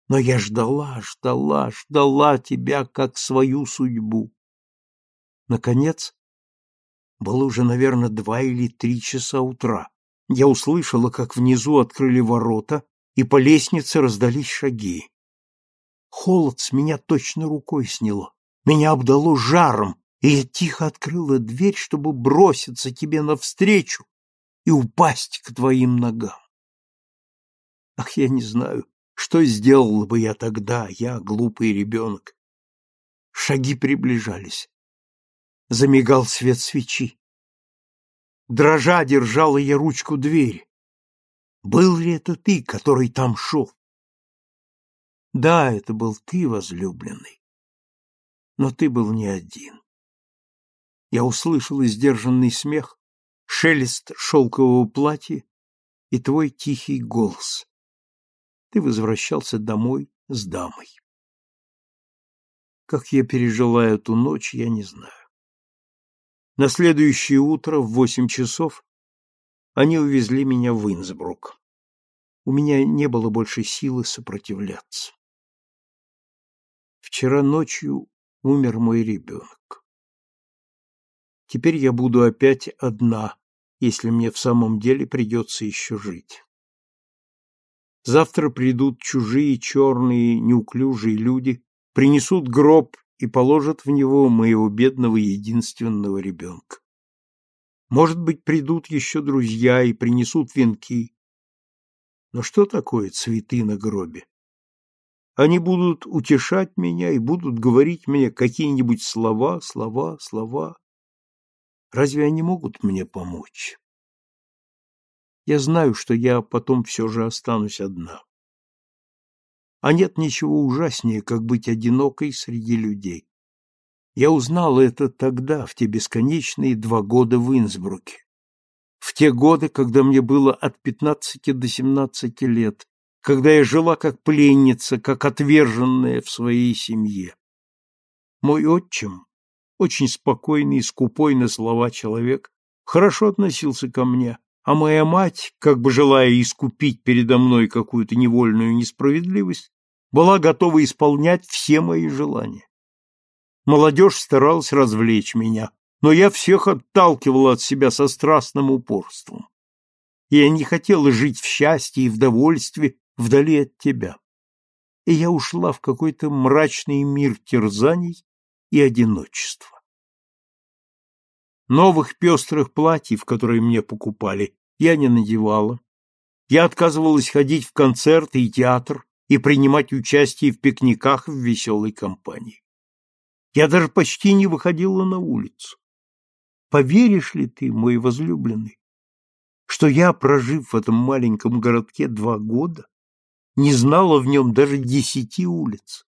Но я ждала, ждала, ждала тебя, как свою судьбу. Наконец, было уже, наверное, два или три часа утра. Я услышала, как внизу открыли ворота, и по лестнице раздались шаги. Холод с меня точно рукой сняло. Меня обдало жаром, и я тихо открыла дверь, чтобы броситься тебе навстречу и упасть к твоим ногам. Ах, я не знаю, что сделала бы я тогда, я, глупый ребенок. Шаги приближались. Замигал свет свечи. Дрожа держала я ручку двери. Был ли это ты, который там шел? Да, это был ты, возлюбленный. Но ты был не один. Я услышал сдержанный смех, шелест шелкового платья и твой тихий голос. Ты возвращался домой с дамой. Как я пережила эту ночь, я не знаю. На следующее утро в восемь часов они увезли меня в Инсбрук. У меня не было больше силы сопротивляться. Вчера ночью умер мой ребенок. Теперь я буду опять одна, если мне в самом деле придется еще жить. Завтра придут чужие черные неуклюжие люди, принесут гроб и положат в него моего бедного единственного ребенка. Может быть, придут еще друзья и принесут венки. Но что такое цветы на гробе? Они будут утешать меня и будут говорить мне какие-нибудь слова, слова, слова. Разве они могут мне помочь? Я знаю, что я потом все же останусь одна. А нет ничего ужаснее, как быть одинокой среди людей. Я узнал это тогда, в те бесконечные два года в Инсбруке. В те годы, когда мне было от пятнадцати до семнадцати лет, когда я жила как пленница, как отверженная в своей семье. Мой отчим, очень спокойный и скупой на слова человек, хорошо относился ко мне, а моя мать, как бы желая искупить передо мной какую-то невольную несправедливость, была готова исполнять все мои желания. Молодежь старалась развлечь меня, но я всех отталкивала от себя со страстным упорством. Я не хотела жить в счастье и в довольстве вдали от тебя. И я ушла в какой-то мрачный мир терзаний и одиночества. Новых пестрых платьев, которые мне покупали, я не надевала. Я отказывалась ходить в концерты и театр и принимать участие в пикниках в веселой компании. Я даже почти не выходила на улицу. Поверишь ли ты, мой возлюбленный, что я, прожив в этом маленьком городке два года, не знала в нем даже десяти улиц?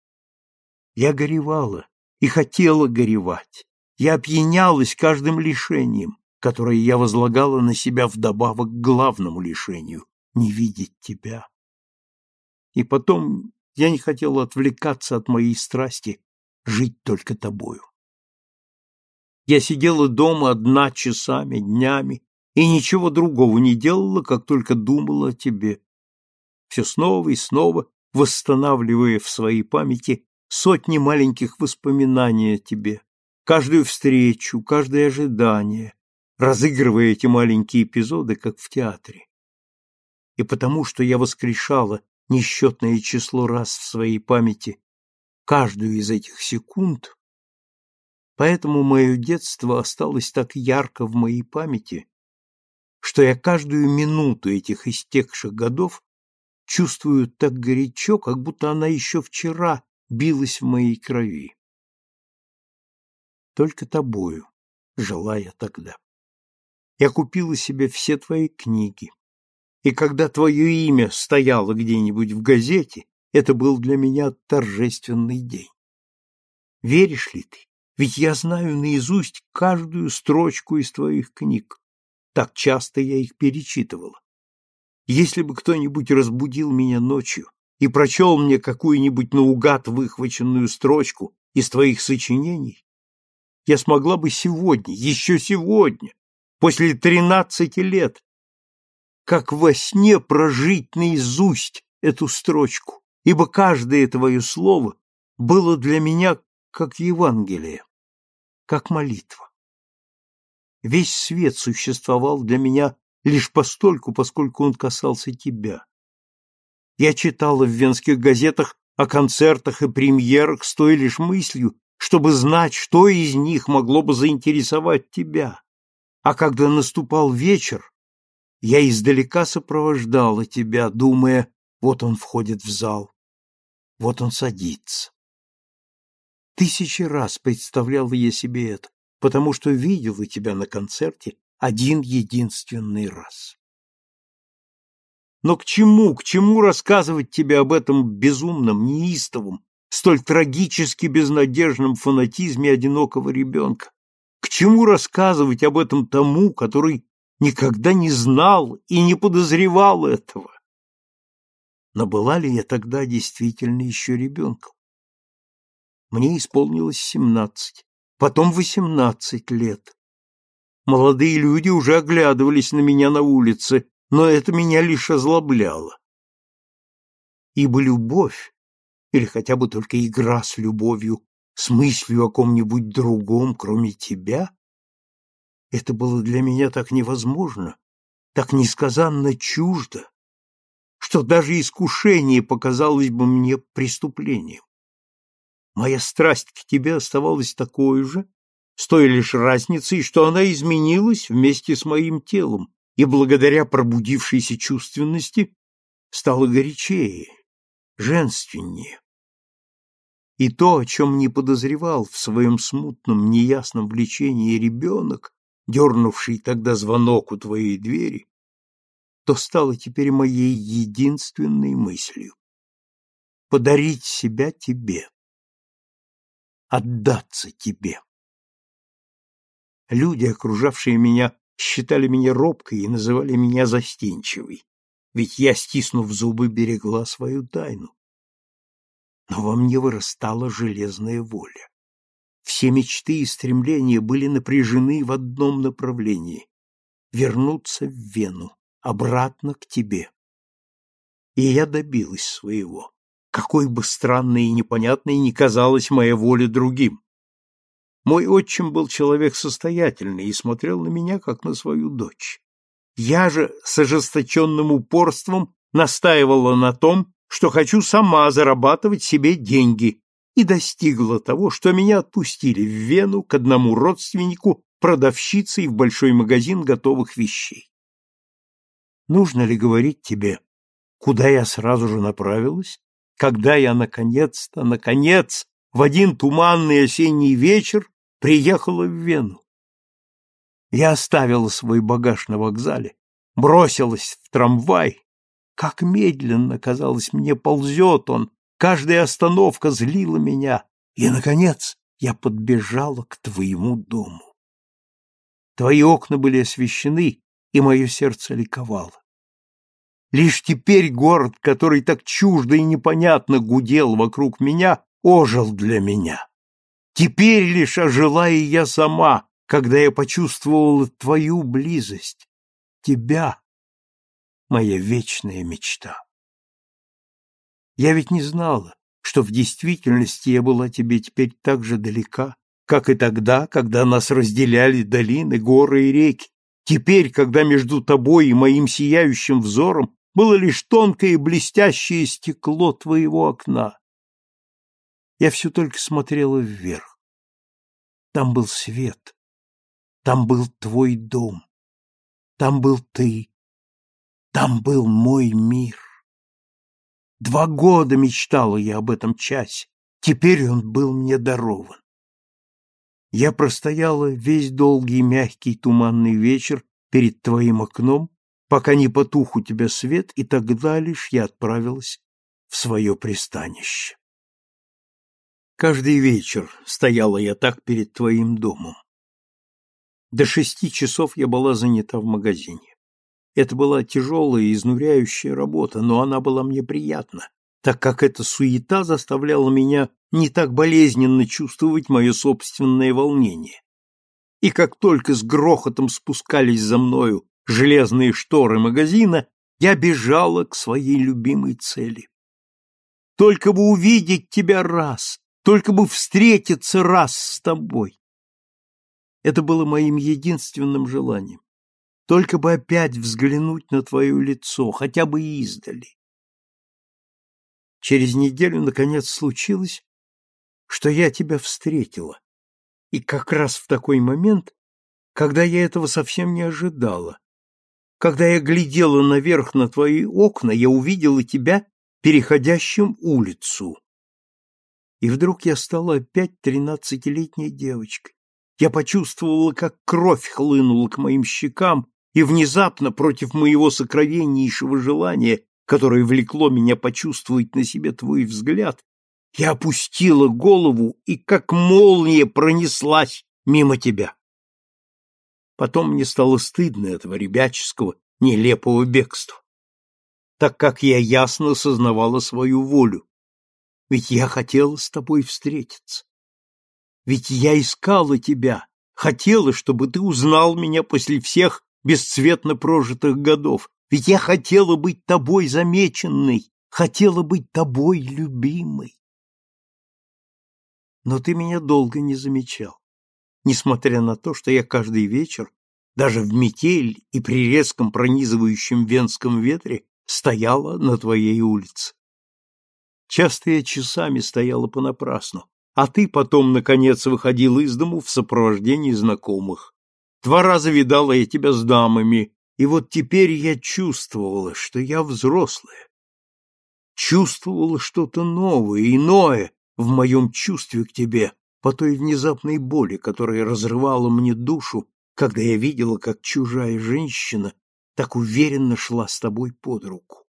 Я горевала и хотела горевать. Я опьянялась каждым лишением, которое я возлагала на себя вдобавок к главному лишению — не видеть тебя. И потом я не хотела отвлекаться от моей страсти жить только тобою. Я сидела дома одна часами, днями, и ничего другого не делала, как только думала о тебе. Все снова и снова восстанавливая в своей памяти сотни маленьких воспоминаний о тебе, каждую встречу, каждое ожидание, разыгрывая эти маленькие эпизоды, как в театре. И потому что я воскрешала несчетное число раз в своей памяти каждую из этих секунд, поэтому мое детство осталось так ярко в моей памяти, что я каждую минуту этих истекших годов чувствую так горячо, как будто она еще вчера билась в моей крови. Только тобою жила я тогда. Я купила себе все твои книги, и когда твое имя стояло где-нибудь в газете, это был для меня торжественный день. Веришь ли ты? Ведь я знаю наизусть каждую строчку из твоих книг. Так часто я их перечитывала. Если бы кто-нибудь разбудил меня ночью и прочел мне какую-нибудь наугад выхваченную строчку из твоих сочинений, я смогла бы сегодня, еще сегодня, после тринадцати лет, как во сне прожить наизусть эту строчку, ибо каждое твое слово было для меня как Евангелие, как молитва. Весь свет существовал для меня лишь постольку, поскольку он касался тебя. Я читала в венских газетах о концертах и премьерах с той лишь мыслью, чтобы знать, что из них могло бы заинтересовать тебя. А когда наступал вечер, я издалека сопровождала тебя, думая, вот он входит в зал, вот он садится. Тысячи раз представляла я себе это, потому что видела тебя на концерте один единственный раз. Но к чему, к чему рассказывать тебе об этом безумном, неистовом, столь трагически безнадежном фанатизме одинокого ребенка? К чему рассказывать об этом тому, который никогда не знал и не подозревал этого? Но была ли я тогда действительно еще ребенком? Мне исполнилось семнадцать, потом восемнадцать лет. Молодые люди уже оглядывались на меня на улице, но это меня лишь озлобляло. Ибо любовь, или хотя бы только игра с любовью, с мыслью о ком-нибудь другом, кроме тебя, это было для меня так невозможно, так несказанно чуждо, что даже искушение показалось бы мне преступлением. Моя страсть к тебе оставалась такой же, с той лишь разницей, что она изменилась вместе с моим телом и благодаря пробудившейся чувственности стала горячее, женственнее. И то, о чем не подозревал в своем смутном, неясном влечении ребенок, дернувший тогда звонок у твоей двери, то стало теперь моей единственной мыслью — подарить себя тебе, отдаться тебе. Люди, окружавшие меня, считали меня робкой и называли меня застенчивой, ведь я, стиснув зубы, берегла свою тайну. Но во мне вырастала железная воля. Все мечты и стремления были напряжены в одном направлении — вернуться в Вену, обратно к тебе. И я добилась своего, какой бы странной и непонятной ни казалась моя воля другим. Мой отчим был человек состоятельный и смотрел на меня, как на свою дочь. Я же с ожесточенным упорством настаивала на том, что хочу сама зарабатывать себе деньги, и достигла того, что меня отпустили в Вену к одному родственнику, продавщицей в большой магазин готовых вещей. Нужно ли говорить тебе, куда я сразу же направилась, когда я наконец-то, наконец, в один туманный осенний вечер приехала в Вену. Я оставила свой багаж на вокзале, бросилась в трамвай. Как медленно, казалось мне, ползет он, каждая остановка злила меня, и, наконец, я подбежала к твоему дому. Твои окна были освещены, и мое сердце ликовало. Лишь теперь город, который так чуждо и непонятно гудел вокруг меня, ожил для меня. Теперь лишь ожила и я сама, когда я почувствовала твою близость, тебя моя вечная мечта. Я ведь не знала, что в действительности я была тебе теперь так же далека, как и тогда, когда нас разделяли долины, горы и реки, теперь, когда между тобой и моим сияющим взором было лишь тонкое и блестящее стекло твоего окна. Я все только смотрела вверх. Там был свет, там был твой дом, там был ты, там был мой мир. Два года мечтала я об этом часе, теперь он был мне дарован. Я простояла весь долгий мягкий туманный вечер перед твоим окном, пока не потух у тебя свет, и тогда лишь я отправилась в свое пристанище. Каждый вечер стояла я так перед твоим домом. До шести часов я была занята в магазине. Это была тяжелая и изнуряющая работа, но она была мне приятна, так как эта суета заставляла меня не так болезненно чувствовать мое собственное волнение. И как только с грохотом спускались за мною железные шторы магазина, я бежала к своей любимой цели. Только бы увидеть тебя раз, только бы встретиться раз с тобой. Это было моим единственным желанием. Только бы опять взглянуть на твое лицо, хотя бы издали. Через неделю, наконец, случилось, что я тебя встретила. И как раз в такой момент, когда я этого совсем не ожидала. Когда я глядела наверх на твои окна, я увидела тебя, переходящим улицу. И вдруг я стала опять тринадцатилетней девочкой. Я почувствовала, как кровь хлынула к моим щекам, и внезапно, против моего сокровеннейшего желания, которое влекло меня почувствовать на себе твой взгляд, я опустила голову и как молния пронеслась мимо тебя. Потом мне стало стыдно этого ребяческого, нелепого бегства, так как я ясно сознавала свою волю. Ведь я хотела с тобой встретиться. Ведь я искала тебя, хотела, чтобы ты узнал меня после всех бесцветно прожитых годов, ведь я хотела быть тобой замеченной, хотела быть тобой любимой. Но ты меня долго не замечал, несмотря на то, что я каждый вечер, даже в метель и при резком пронизывающем венском ветре, стояла на твоей улице. Часто я часами стояла понапрасну, а ты потом, наконец, выходил из дому в сопровождении знакомых. Два раза видала я тебя с дамами, и вот теперь я чувствовала, что я взрослая. Чувствовала что-то новое, иное в моем чувстве к тебе, по той внезапной боли, которая разрывала мне душу, когда я видела, как чужая женщина так уверенно шла с тобой под руку.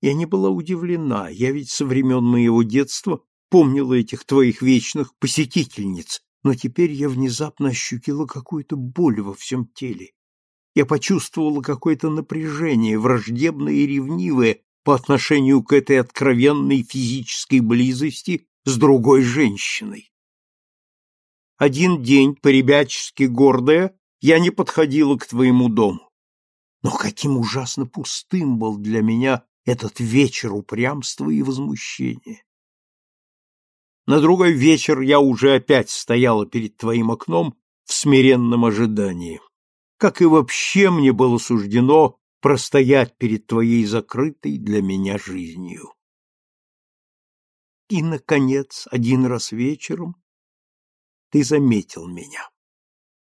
Я не была удивлена, я ведь со времен моего детства помнила этих твоих вечных посетительниц, но теперь я внезапно ощутила какую-то боль во всем теле, я почувствовала какое-то напряжение, враждебное и ревнивое по отношению к этой откровенной физической близости с другой женщиной. Один день, по-ребячески гордая, я не подходила к твоему дому. Но каким ужасно пустым был для меня этот вечер упрямства и возмущения. На другой вечер я уже опять стояла перед твоим окном в смиренном ожидании как и вообще мне было суждено простоять перед твоей закрытой для меня жизнью. И, наконец, один раз вечером ты заметил меня.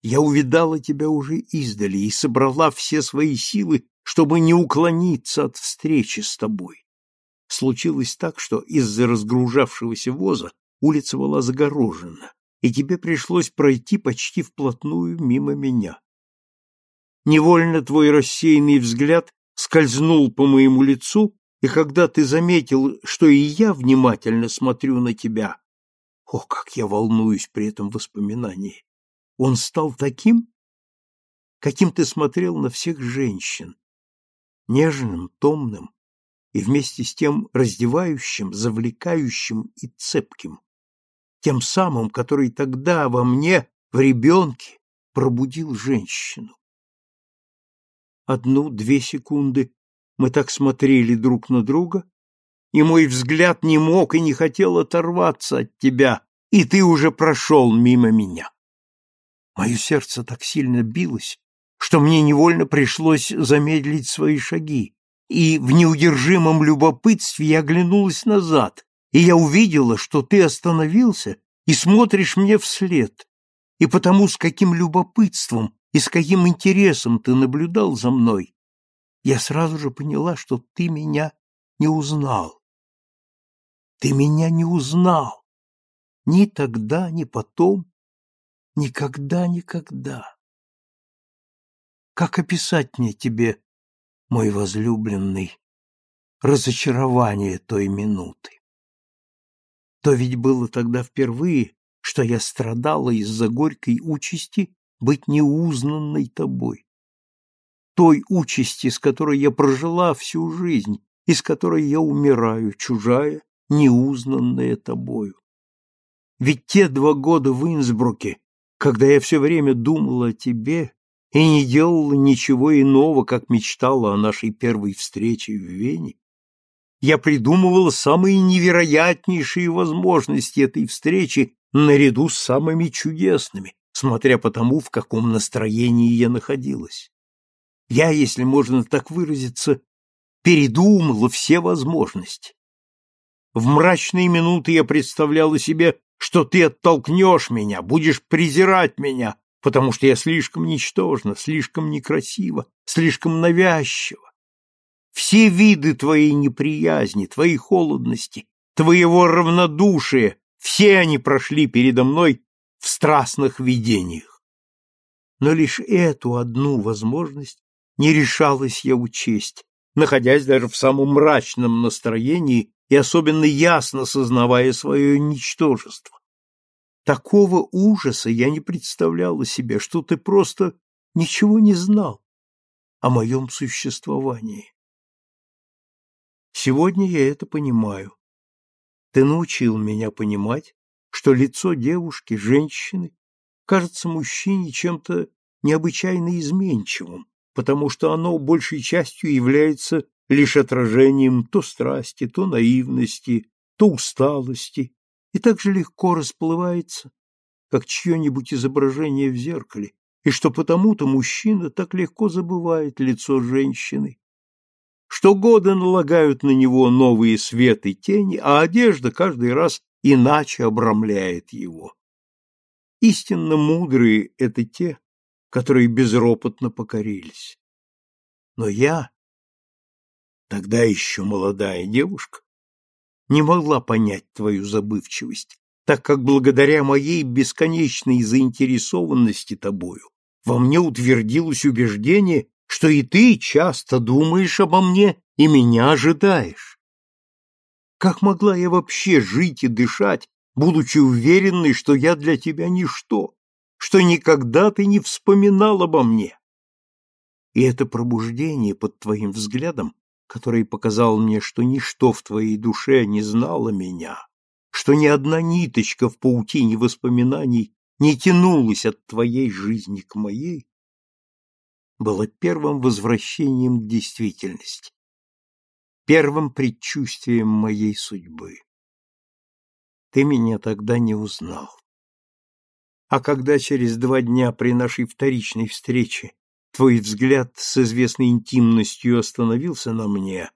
Я увидала тебя уже издали и собрала все свои силы, чтобы не уклониться от встречи с тобой. Случилось так, что из-за разгружавшегося воза улица была загорожена, и тебе пришлось пройти почти вплотную мимо меня. Невольно твой рассеянный взгляд скользнул по моему лицу, и когда ты заметил, что и я внимательно смотрю на тебя, о, как я волнуюсь при этом воспоминании, он стал таким, каким ты смотрел на всех женщин, нежным, томным и вместе с тем раздевающим, завлекающим и цепким, тем самым, который тогда во мне, в ребенке, пробудил женщину. Одну-две секунды мы так смотрели друг на друга, и мой взгляд не мог и не хотел оторваться от тебя, и ты уже прошел мимо меня. Мое сердце так сильно билось, что мне невольно пришлось замедлить свои шаги, и в неудержимом любопытстве я оглянулась назад, и я увидела, что ты остановился и смотришь мне вслед, и потому с каким любопытством и с каким интересом ты наблюдал за мной, я сразу же поняла, что ты меня не узнал. Ты меня не узнал. Ни тогда, ни потом, никогда, никогда. Как описать мне тебе, мой возлюбленный, разочарование той минуты? То ведь было тогда впервые, что я страдала из-за горькой участи быть неузнанной тобой. Той участи, с которой я прожила всю жизнь, и с которой я умираю, чужая, неузнанная тобою. Ведь те два года в Инсбруке, когда я все время думала о тебе и не делала ничего иного, как мечтала о нашей первой встрече в Вене, я придумывала самые невероятнейшие возможности этой встречи наряду с самыми чудесными, смотря по тому, в каком настроении я находилась. Я, если можно так выразиться, передумала все возможности. В мрачные минуты я представляла себе, что ты оттолкнешь меня, будешь презирать меня, потому что я слишком ничтожна, слишком некрасива, слишком навязчива. Все виды твоей неприязни, твоей холодности, твоего равнодушия, все они прошли передо мной в страстных видениях. Но лишь эту одну возможность не решалась я учесть, находясь даже в самом мрачном настроении и особенно ясно сознавая свое ничтожество. Такого ужаса я не представляла себе, что ты просто ничего не знал о моем существовании. Сегодня я это понимаю. Ты научил меня понимать, что лицо девушки, женщины, кажется мужчине чем-то необычайно изменчивым, потому что оно большей частью является лишь отражением то страсти, то наивности, то усталости, и так же легко расплывается, как чье-нибудь изображение в зеркале, и что потому-то мужчина так легко забывает лицо женщины, что годы налагают на него новые свет и тени, а одежда каждый раз иначе обрамляет его. Истинно мудрые — это те, которые безропотно покорились. Но я, тогда еще молодая девушка, не могла понять твою забывчивость, так как благодаря моей бесконечной заинтересованности тобою во мне утвердилось убеждение, что и ты часто думаешь обо мне и меня ожидаешь. Как могла я вообще жить и дышать, будучи уверенной, что я для тебя ничто, что никогда ты не вспоминал обо мне? И это пробуждение под твоим взглядом, которое показало мне, что ничто в твоей душе не знало меня, что ни одна ниточка в паутине воспоминаний не тянулась от твоей жизни к моей, было первым возвращением к действительности, первым предчувствием моей судьбы. Ты меня тогда не узнал. А когда через два дня при нашей вторичной встрече твой взгляд с известной интимностью остановился на мне,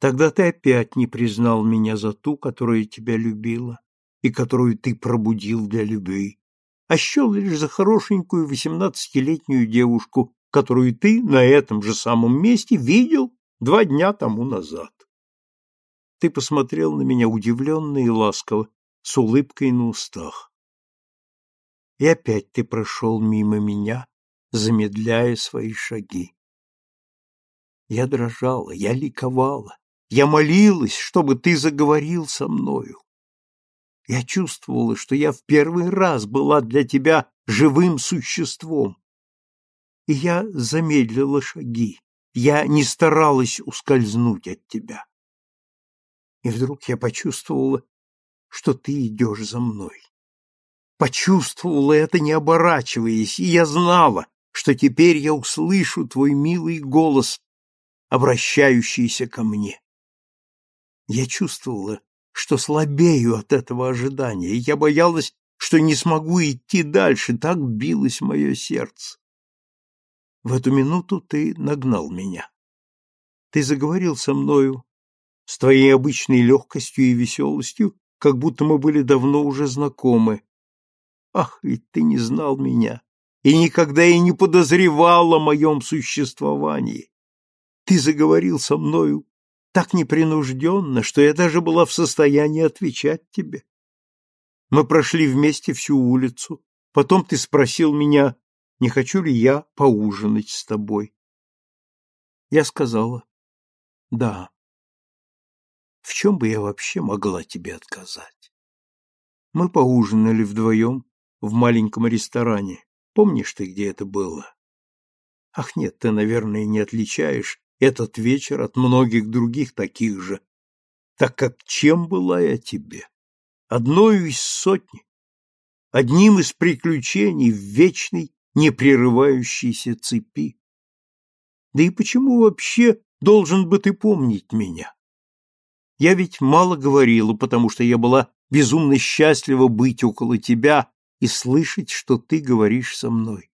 тогда ты опять не признал меня за ту, которая тебя любила и которую ты пробудил для любви, а счел лишь за хорошенькую восемнадцатилетнюю девушку, которую ты на этом же самом месте видел два дня тому назад. Ты посмотрел на меня удивленно и ласково, с улыбкой на устах. И опять ты прошел мимо меня, замедляя свои шаги. Я дрожала, я ликовала, я молилась, чтобы ты заговорил со мною. Я чувствовала, что я в первый раз была для тебя живым существом. И я замедлила шаги, я не старалась ускользнуть от тебя. И вдруг я почувствовала, что ты идешь за мной. Почувствовала это, не оборачиваясь, и я знала, что теперь я услышу твой милый голос, обращающийся ко мне. Я чувствовала, что слабею от этого ожидания, и я боялась, что не смогу идти дальше, так билось мое сердце. В эту минуту ты нагнал меня. Ты заговорил со мною с твоей обычной легкостью и веселостью, как будто мы были давно уже знакомы. Ах, ведь ты не знал меня и никогда и не подозревал о моем существовании. Ты заговорил со мною так непринужденно, что я даже была в состоянии отвечать тебе. Мы прошли вместе всю улицу, потом ты спросил меня, не хочу ли я поужинать с тобой. Я сказала, да. В чем бы я вообще могла тебе отказать? Мы поужинали вдвоем в маленьком ресторане. Помнишь ты, где это было? Ах нет, ты, наверное, не отличаешь этот вечер от многих других таких же, так как чем была я тебе? Одною из сотни, одним из приключений в вечной, непрерывающейся цепи. Да и почему вообще должен бы ты помнить меня? Я ведь мало говорила, потому что я была безумно счастлива быть около тебя и слышать, что ты говоришь со мной.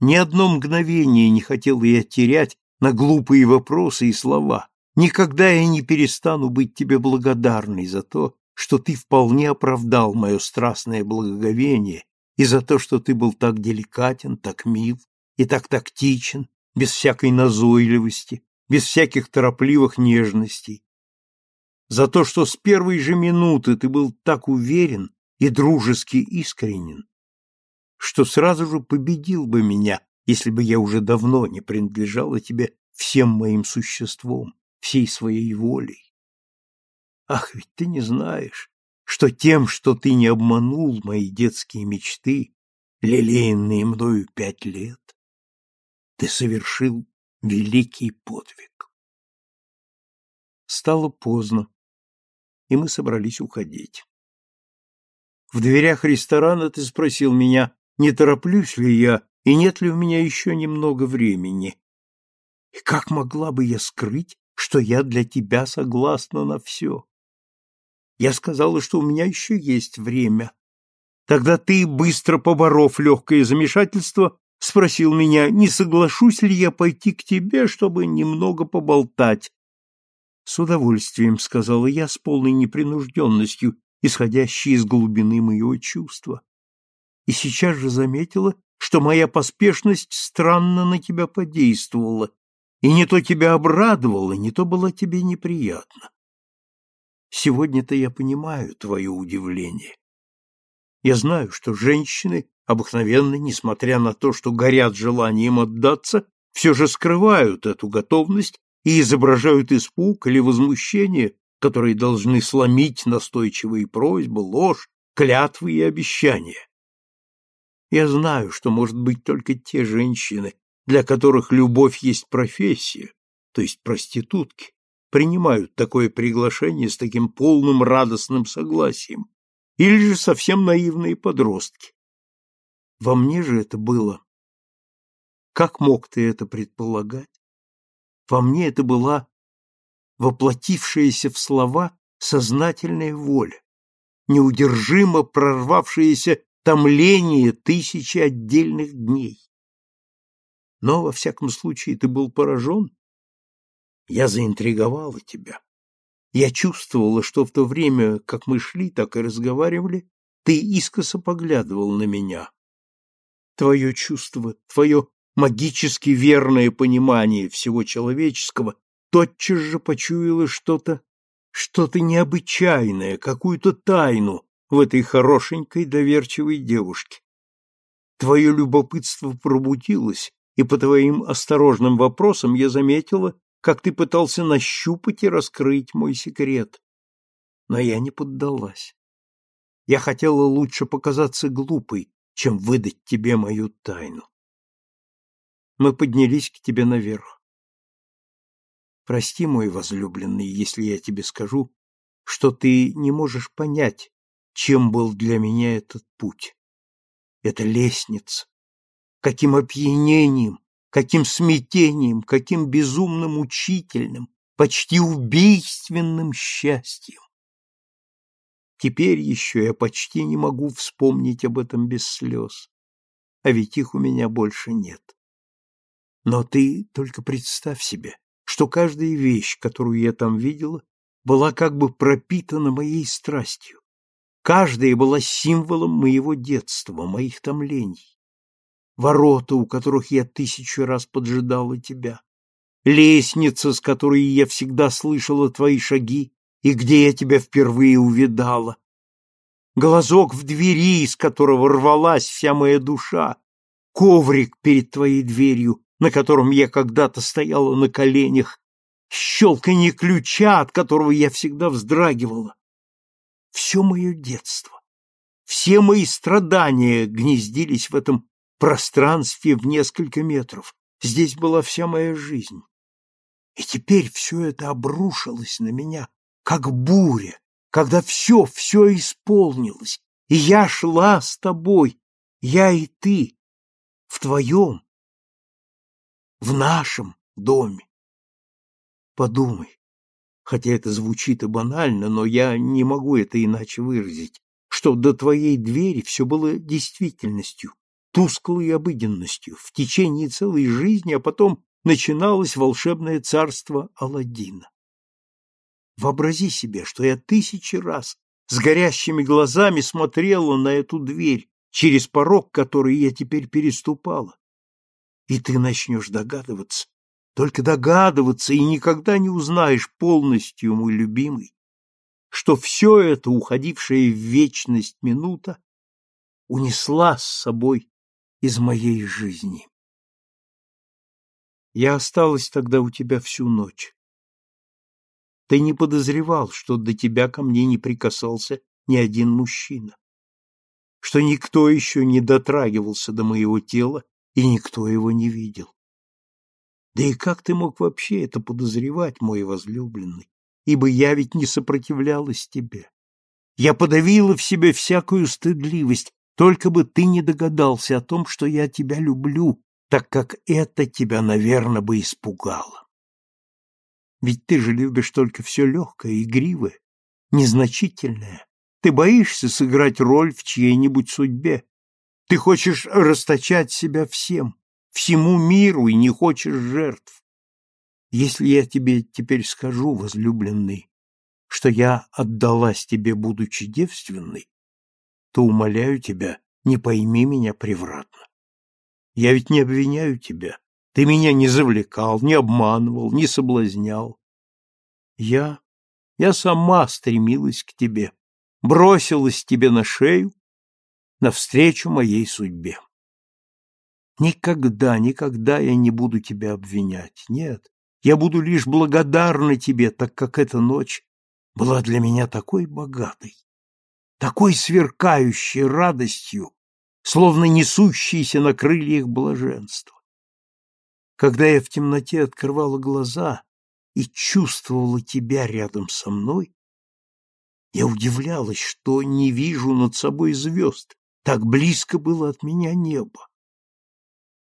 Ни одно мгновение не хотела я терять на глупые вопросы и слова. Никогда я не перестану быть тебе благодарной за то, что ты вполне оправдал мое страстное благоговение и за то, что ты был так деликатен, так мил и так тактичен, без всякой назойливости, без всяких торопливых нежностей. За то, что с первой же минуты ты был так уверен и дружески искренен, что сразу же победил бы меня, если бы я уже давно не принадлежала тебе всем моим существом, всей своей волей. Ах, ведь ты не знаешь, что тем, что ты не обманул мои детские мечты, лелеянные мною пять лет, ты совершил великий подвиг. Стало поздно, и мы собрались уходить. В дверях ресторана ты спросил меня, не тороплюсь ли я и нет ли у меня еще немного времени. И как могла бы я скрыть, что я для тебя согласна на все? Я сказала, что у меня еще есть время. Тогда ты, быстро поборов легкое замешательство, спросил меня, не соглашусь ли я пойти к тебе, чтобы немного поболтать. С удовольствием, сказала я с полной непринужденностью, исходящей из глубины моего чувства. И сейчас же заметила, что моя поспешность странно на тебя подействовала, и не то тебя обрадовала, не то была тебе неприятна. Сегодня-то я понимаю твое удивление. Я знаю, что женщины обыкновенно, несмотря на то, что горят желанием отдаться, все же скрывают эту готовность и изображают испуг или возмущение, которые должны сломить настойчивые просьбы, ложь, клятвы и обещания. Я знаю, что, может быть, только те женщины, для которых любовь есть профессия, то есть проститутки, принимают такое приглашение с таким полным радостным согласием, или же совсем наивные подростки. Во мне же это было. Как мог ты это предполагать? Во мне это была воплотившаяся в слова сознательная воля, неудержимо прорвавшееся томление тысячи отдельных дней. Но, во всяком случае, ты был поражен. Я заинтриговала тебя. Я чувствовала, что в то время, как мы шли, так и разговаривали, ты искоса поглядывал на меня. Твое чувство, твое магически верное понимание всего человеческого тотчас же почуяло что-то, что-то необычайное, какую-то тайну в этой хорошенькой доверчивой девушке. Твое любопытство пробудилось, и по твоим осторожным вопросам я заметила, как ты пытался нащупать и раскрыть мой секрет. Но я не поддалась. Я хотела лучше показаться глупой, чем выдать тебе мою тайну. Мы поднялись к тебе наверх. Прости, мой возлюбленный, если я тебе скажу, что ты не можешь понять, чем был для меня этот путь. Это лестница, каким опьянением, каким смятением, каким безумным учительным, почти убийственным счастьем. Теперь еще я почти не могу вспомнить об этом без слез, а ведь их у меня больше нет. Но ты только представь себе, что каждая вещь, которую я там видела, была как бы пропитана моей страстью. Каждая была символом моего детства, моих томлений. Ворота, у которых я тысячу раз поджидала тебя, лестница, с которой я всегда слышала твои шаги и где я тебя впервые увидала, глазок в двери, из которого рвалась вся моя душа, коврик перед твоей дверью, на котором я когда-то стояла на коленях, щелканье ключа, от которого я всегда вздрагивала. Все мое детство, все мои страдания гнездились в этом пространстве в несколько метров. Здесь была вся моя жизнь. И теперь все это обрушилось на меня, как буря, когда все, все исполнилось, и я шла с тобой, я и ты, в твоем, в нашем доме. Подумай, хотя это звучит и банально, но я не могу это иначе выразить, что до твоей двери все было действительностью, тусклой обыденностью в течение целой жизни, а потом начиналось волшебное царство Аладдина. Вообрази себе, что я тысячи раз с горящими глазами смотрела на эту дверь, через порог, который я теперь переступала. И ты начнешь догадываться, только догадываться, и никогда не узнаешь полностью, мой любимый, что все это, уходившая в вечность минута, унесла с собой из моей жизни. Я осталась тогда у тебя всю ночь. Ты не подозревал, что до тебя ко мне не прикасался ни один мужчина, что никто еще не дотрагивался до моего тела и никто его не видел. Да и как ты мог вообще это подозревать, мой возлюбленный, ибо я ведь не сопротивлялась тебе. Я подавила в себе всякую стыдливость, только бы ты не догадался о том, что я тебя люблю, так как это тебя, наверное, бы испугало. Ведь ты же любишь только все легкое, игривое, незначительное. Ты боишься сыграть роль в чьей-нибудь судьбе. Ты хочешь расточать себя всем, всему миру и не хочешь жертв. Если я тебе теперь скажу, возлюбленный, что я отдалась тебе, будучи девственной, то умоляю тебя, не пойми меня превратно. Я ведь не обвиняю тебя. Ты меня не завлекал, не обманывал, не соблазнял. Я, я сама стремилась к тебе, бросилась тебе на шею, навстречу моей судьбе. Никогда, никогда я не буду тебя обвинять. Нет, я буду лишь благодарна тебе, так как эта ночь была для меня такой богатой такой сверкающей радостью, словно несущейся на крыльях блаженства. Когда я в темноте открывала глаза и чувствовала тебя рядом со мной, я удивлялась, что не вижу над собой звезд, так близко было от меня небо.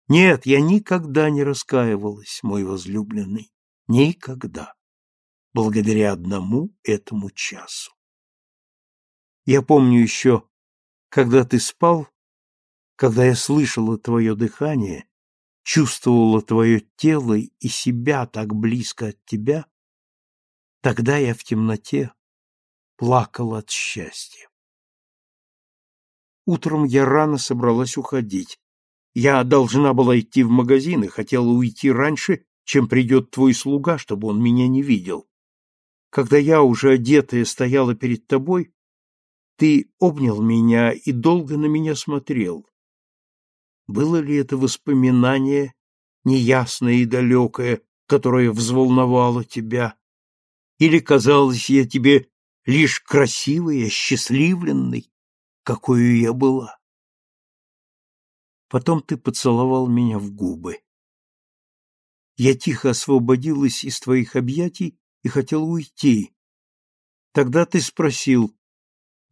Нет, я никогда не раскаивалась, мой возлюбленный, никогда, благодаря одному этому часу. Я помню еще, когда ты спал, когда я слышала твое дыхание, чувствовала твое тело и себя так близко от тебя, тогда я в темноте плакал от счастья. Утром я рано собралась уходить. Я должна была идти в магазин и хотела уйти раньше, чем придет твой слуга, чтобы он меня не видел. Когда я, уже одетая, стояла перед тобой, ты обнял меня и долго на меня смотрел. Было ли это воспоминание, неясное и далекое, которое взволновало тебя? Или казалось я тебе лишь красивой, осчастливленной, какой я была? Потом ты поцеловал меня в губы. Я тихо освободилась из твоих объятий и хотела уйти. Тогда ты спросил,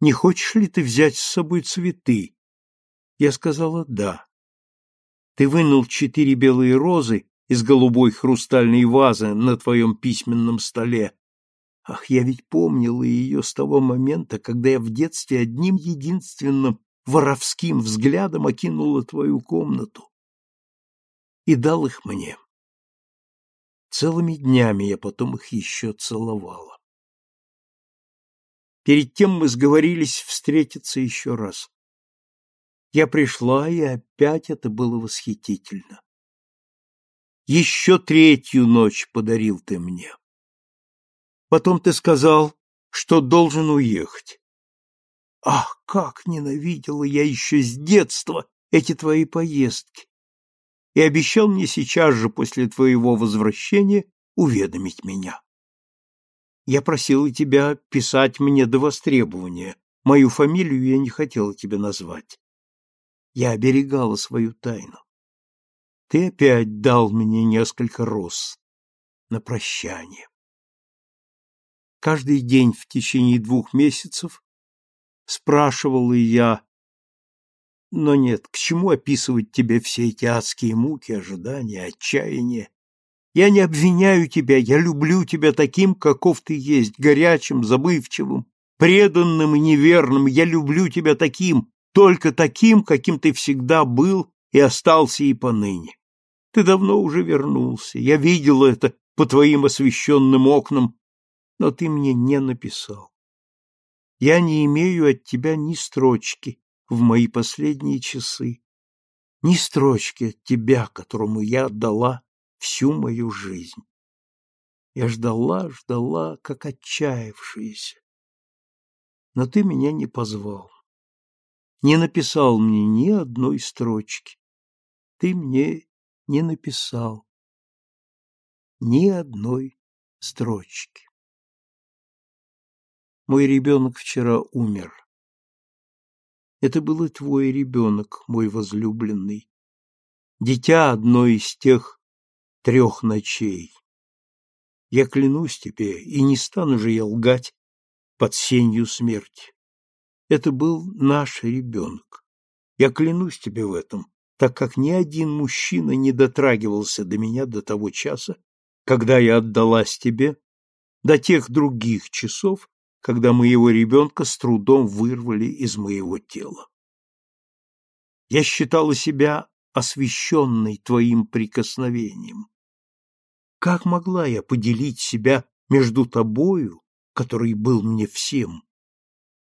не хочешь ли ты взять с собой цветы? Я сказала «да». Ты вынул четыре белые розы из голубой хрустальной вазы на твоем письменном столе. Ах, я ведь помнила ее с того момента, когда я в детстве одним единственным воровским взглядом окинула твою комнату и дал их мне. Целыми днями я потом их еще целовала. Перед тем мы сговорились встретиться еще раз. Я пришла, и опять это было восхитительно. Еще третью ночь подарил ты мне. Потом ты сказал, что должен уехать. Ах, как ненавидела я еще с детства эти твои поездки! И обещал мне сейчас же после твоего возвращения уведомить меня. Я просила тебя писать мне до востребования. Мою фамилию я не хотела тебе назвать. Я оберегала свою тайну. Ты опять дал мне несколько роз на прощание. Каждый день в течение двух месяцев спрашивал и я, но нет, к чему описывать тебе все эти адские муки, ожидания, отчаяния? Я не обвиняю тебя, я люблю тебя таким, каков ты есть, горячим, забывчивым, преданным и неверным. Я люблю тебя таким, только таким, каким ты всегда был и остался и поныне. Ты давно уже вернулся, я видел это по твоим освещенным окнам, но ты мне не написал. Я не имею от тебя ни строчки в мои последние часы, ни строчки от тебя, которому я отдала всю мою жизнь. Я ждала, ждала, как отчаявшаяся. Но ты меня не позвал, не написал мне ни одной строчки. Ты мне не написал ни одной строчки. Мой ребенок вчера умер. Это был и твой ребенок, мой возлюбленный, дитя одной из тех трех ночей. Я клянусь тебе, и не стану же я лгать под сенью смерти. Это был наш ребенок. Я клянусь тебе в этом, так как ни один мужчина не дотрагивался до меня до того часа, когда я отдалась тебе, до тех других часов, когда моего ребенка с трудом вырвали из моего тела. Я считала себя освященной твоим прикосновением. Как могла я поделить себя между тобою, который был мне всем,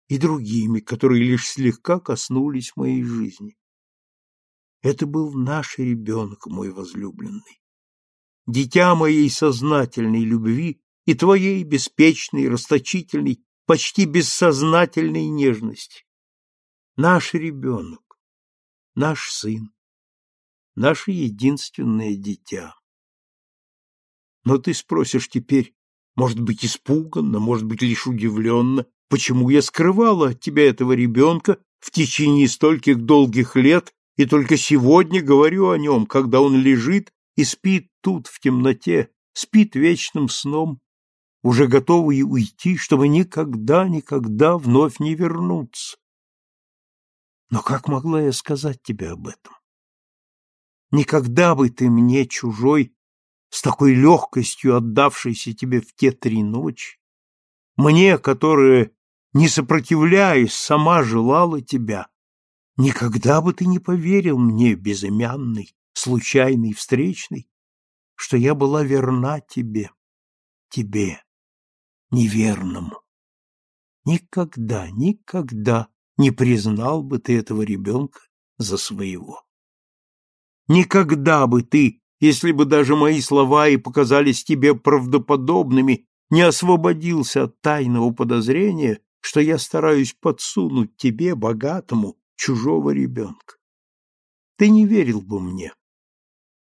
и другими, которые лишь слегка коснулись моей жизни? Это был наш ребенок, мой возлюбленный. Дитя моей сознательной любви и твоей беспечной, расточительной, почти бессознательной нежности. Наш ребенок, наш сын, наше единственное дитя. Но ты спросишь теперь, может быть, испуганно, может быть, лишь удивленно, почему я скрывала от тебя этого ребенка в течение стольких долгих лет и только сегодня говорю о нем, когда он лежит и спит тут в темноте, спит вечным сном, уже готовый уйти, чтобы никогда, никогда вновь не вернуться. Но как могла я сказать тебе об этом? Никогда бы ты мне, чужой, с такой легкостью отдавшийся тебе в те три ночи, мне, которая, не сопротивляясь, сама желала тебя, никогда бы ты не поверил мне, безымянный, случайный, встречный, что я была верна тебе, тебе, неверному. Никогда, никогда не признал бы ты этого ребенка за своего. Никогда бы ты если бы даже мои слова и показались тебе правдоподобными, не освободился от тайного подозрения, что я стараюсь подсунуть тебе, богатому, чужого ребенка. Ты не верил бы мне.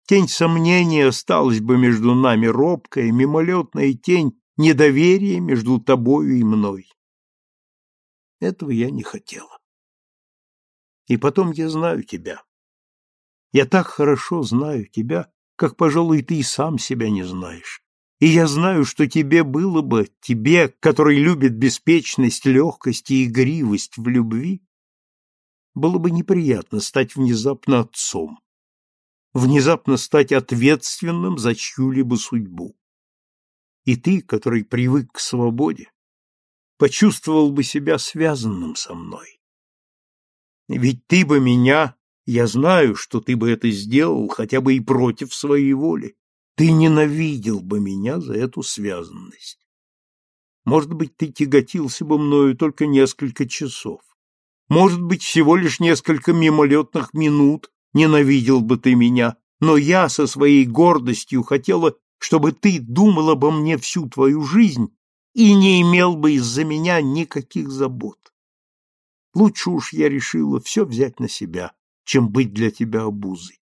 Тень сомнения осталась бы между нами, робкая, мимолетная тень недоверия между тобою и мной. Этого я не хотела. И потом я знаю тебя. Я так хорошо знаю тебя, как, пожалуй, ты и сам себя не знаешь. И я знаю, что тебе было бы, тебе, который любит беспечность, легкость и игривость в любви, было бы неприятно стать внезапно отцом. внезапно стать ответственным за чью-либо судьбу. И ты, который привык к свободе, почувствовал бы себя связанным со мной. Ведь ты бы меня, я знаю, что ты бы это сделал, хотя бы и против своей воли, ты ненавидел бы меня за эту связанность. Может быть, ты тяготился бы мною только несколько часов. Может быть, всего лишь несколько мимолетных минут ненавидел бы ты меня, но я со своей гордостью хотела, чтобы ты думал обо мне всю твою жизнь и не имел бы из-за меня никаких забот. Лучше уж я решила все взять на себя, чем быть для тебя обузой.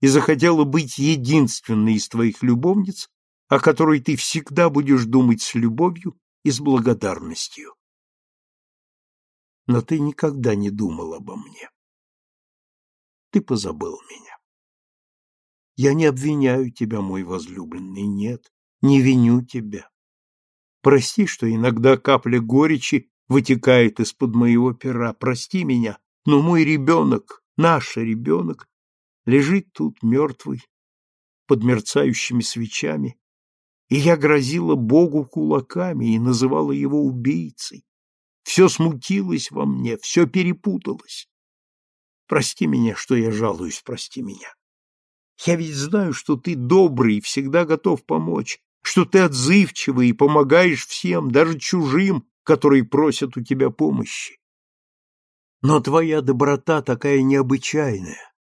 И захотела быть единственной из твоих любовниц, о которой ты всегда будешь думать с любовью и с благодарностью. Но ты никогда не думал обо мне. Ты позабыл меня. Я не обвиняю тебя, мой возлюбленный, нет, не виню тебя. Прости, что иногда капля горечи вытекает из-под моего пера. Прости меня, но мой ребенок, наш ребенок, лежит тут мертвый, под мерцающими свечами, и я грозила Богу кулаками и называла его убийцей. Все смутилось во мне, все перепуталось. Прости меня, что я жалуюсь, прости меня. Я ведь знаю, что ты добрый и всегда готов помочь, что ты отзывчивый и помогаешь всем, даже чужим, которые просят у тебя помощи. Но твоя доброта такая необычайная.